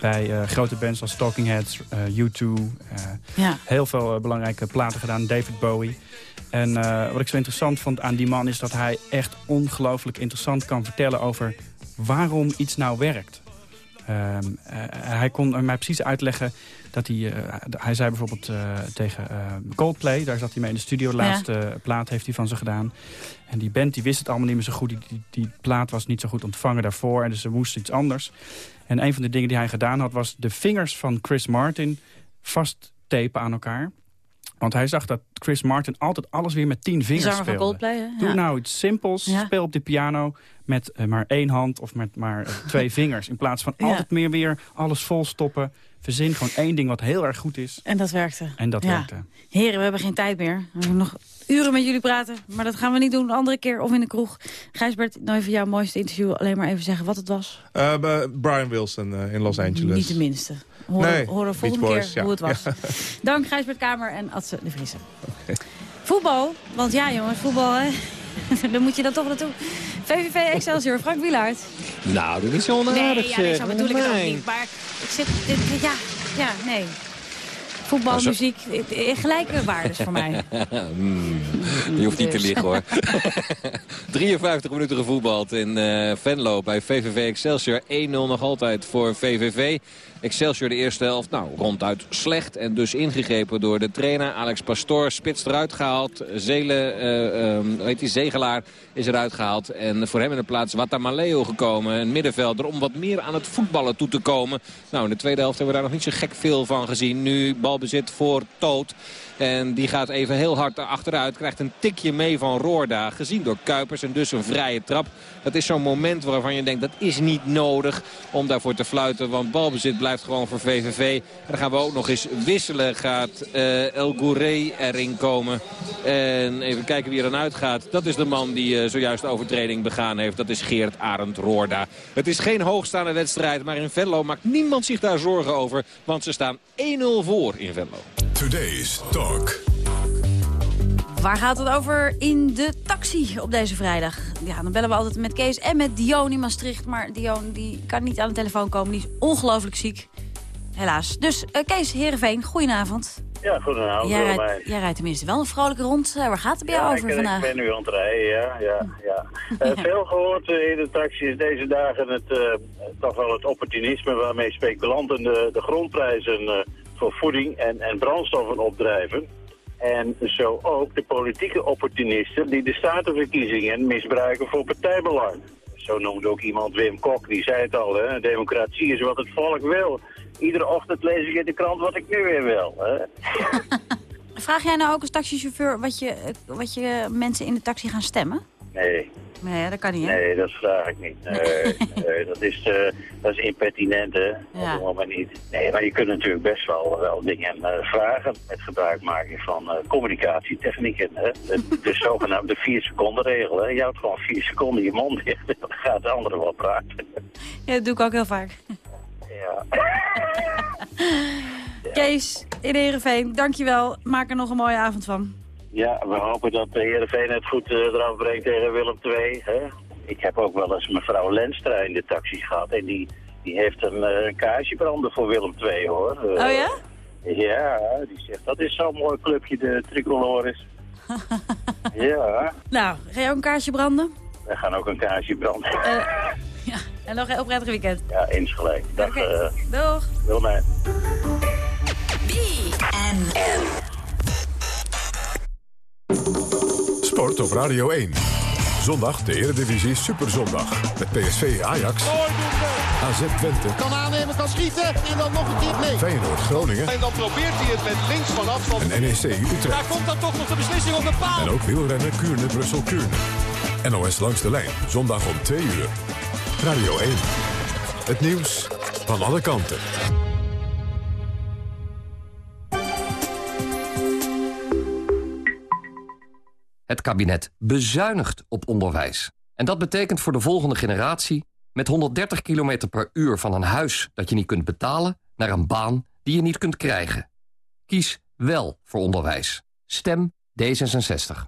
bij grote bands als Talking Heads, eh, U2. eh, Ja. Heel veel belangrijke platen gedaan, David Bowie. En wat ik zo interessant vond aan die man is dat hij echt ongelooflijk interessant kan vertellen over waarom iets nou werkt. Ehm, eh, hij kon mij precies uitleggen dat hij... eh, hij zei bijvoorbeeld eh, tegen eh, Coldplay, daar zat hij mee in de studio. De Ja. laatste plaat heeft hij van ze gedaan. En die band die wist het allemaal niet meer zo goed. Die, die, die plaat was niet zo goed ontvangen daarvoor. En dus ze moesten iets anders. En een van de dingen die hij gedaan had... was de vingers van Chris Martin vasttapen aan elkaar. Want hij zag dat Chris Martin altijd alles weer met tien vingers speelde. Coldplay? Doe Ja. nou iets simpels. Ja. Speel op de piano met eh, maar één hand of met maar eh, twee vingers. In plaats van Ja. altijd meer weer alles vol stoppen. Verzin gewoon één ding wat heel erg goed is. En dat werkte. En dat Ja. werkte. Heren, we hebben geen tijd meer. We hebben nog uren met jullie praten. Maar dat gaan we niet doen. Een andere keer of in de kroeg. Gijsbert, nou even jouw mooiste interview. Alleen maar even zeggen wat het was. Eh, Brian Wilson eh, in Los Angeles. Niet de minste. Horen, Nee, horen Beach volgende Boys, keer ja. hoe het was. Ja. Dank Gijsbert Kamer en Adse de Vriezen. Voetbal, want ja jongens, voetbal hè. Dan moet je dan toch naartoe. VVV Excelsior, Frank Wielaert. Nou, dat is zo Nee, onaardig ja, nee, zo bedoel ik het ook Nee. niet. Maar ik zit, dit- ja, ja, nee. Voetbal, Nou, muziek, eh, gelijke waardes voor mij. Hmm, Je hoeft niet te Dus. liggen hoor. 53 minuten gevoetbald in eh, Venlo bij VVV Excelsior. 1-0 nog altijd voor VVV. Excelsior de eerste helft, nou, ronduit slecht. En dus ingegrepen door de trainer. Alex Pastoor, spits eruit gehaald. Zelen, eh, ehm, weet die, Zegelaar is eruit gehaald. En voor hem in de plaats Watamaleo gekomen. Een middenvelder om wat meer aan het voetballen toe te komen. Nou, in de tweede helft hebben we daar nog niet zo gek veel van gezien. Nu balbezit voor Toot. En die gaat even heel hard achteruit. Krijgt een tikje mee van Roorda. Gezien door Kuipers en dus een vrije trap. Dat is zo'n moment waarvan je denkt dat is niet nodig om daarvoor te fluiten. Want balbezit blijft gewoon voor VVV. En dan gaan we ook nog eens wisselen. Gaat uh, El Gouré erin komen. En even kijken wie er dan uitgaat. Dat is de man die uh, zojuist de overtreding begaan heeft. Dat is Geert Arend Roorda. Het is geen hoogstaande wedstrijd. Maar in Venlo maakt niemand zich daar zorgen over. Want ze staan 1-0 voor in Venlo. Today's Talk. Waar gaat het over in de taxi op deze vrijdag? Ja, dan bellen we altijd met Kees en met Dion in Maastricht. Maar Dion die kan niet aan de telefoon komen. Die is ongelooflijk ziek. Helaas. Dus uh, Kees Heerenveen, goedenavond. Ja, goedenavond. Jij rijdt, jij rijdt tenminste wel een vrolijke rond. Uh, waar gaat het bij jou ja, over ik, vandaag? ik ben nu aan het rijden, ja. ja, ja. Uh, veel gehoord in de taxi is deze dagen het, toch wel het opportunisme... waarmee speculanten de, de grondprijzen voor voeding en, en brandstoffen opdrijven. En zo ook de politieke opportunisten die de statenverkiezingen misbruiken voor partijbelang. Zo noemde ook iemand Wim Kok, die zei het al, hè, democratie is wat het volk wil. Iedere ochtend lees ik in de krant wat ik nu weer wil. Hè. Vraag jij nou ook als taxichauffeur wat je, wat je mensen in de taxi gaan stemmen? Nee. Nee, dat kan niet, hè? Nee, dat vraag ik niet. Nee, nee dat, is, uh, dat is impertinent, hè? Ja. Dat maar niet. Nee, maar je kunt natuurlijk best wel, wel dingen uh, vragen met gebruikmaking van uh, communicatietechnieken. Hè? De, de zogenaamde vier seconden regel. Hè? Je houdt gewoon vier seconden je mond dicht. Dan gaat de andere wel praten. Ja, dat doe ik ook heel vaak. Ja. Kees in Heerenveen, dankjewel. Maak er nog een mooie avond van. Ja, we hopen dat de Heerenveen het goed uh, eraf brengt tegen Willem II. Hè? Ik heb ook wel eens mevrouw Lenstra in de taxi gehad. En die, die heeft een, uh, een kaarsje branden voor Willem II, hoor. Uh, oh ja? Ja, die zegt dat is zo'n mooi clubje, de Tricoloris. ja. Nou, ga je ook een kaarsje branden? We gaan ook een kaarsje branden. ja, en nog een heel prettig weekend. Ja, insgelijk. Dag. Okay. Doeg. Willemijn. Sport op Radio 1. Zondag de Eredivisie Superzondag. Met PSV Ajax. AZ Twente. Kan aannemen, kan schieten en dan nog een keer nee. Feyenoord Groningen. En dan probeert hij het met links van afstand. En NEC Utrecht. Daar komt dan toch nog de beslissing op de paal. En ook wielrennen Kuurne Brussel Kuurne. NOS langs de lijn. Zondag om 2 uur. Radio 1. Het nieuws van alle kanten. Het kabinet bezuinigt op onderwijs. En dat betekent voor de volgende generatie... met 130 km per uur van een huis dat je niet kunt betalen... naar een baan die je niet kunt krijgen. Kies wel voor onderwijs. Stem D66.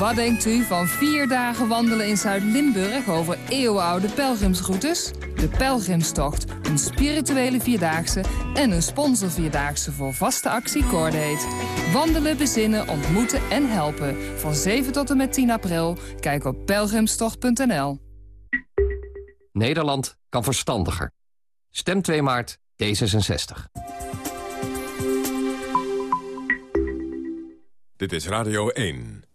Wat denkt u van vier dagen wandelen in Zuid-Limburg over eeuwenoude pelgrimsroutes? De Pelgrimstocht, een spirituele vierdaagse en een sponsorvierdaagse voor vaste actie Cordate. Wandelen, bezinnen, ontmoeten en helpen. Van 7 tot en met 10 april. Kijk op pelgrimstocht.nl. Nederland kan verstandiger. Stem 2 maart D66. Dit is Radio 1.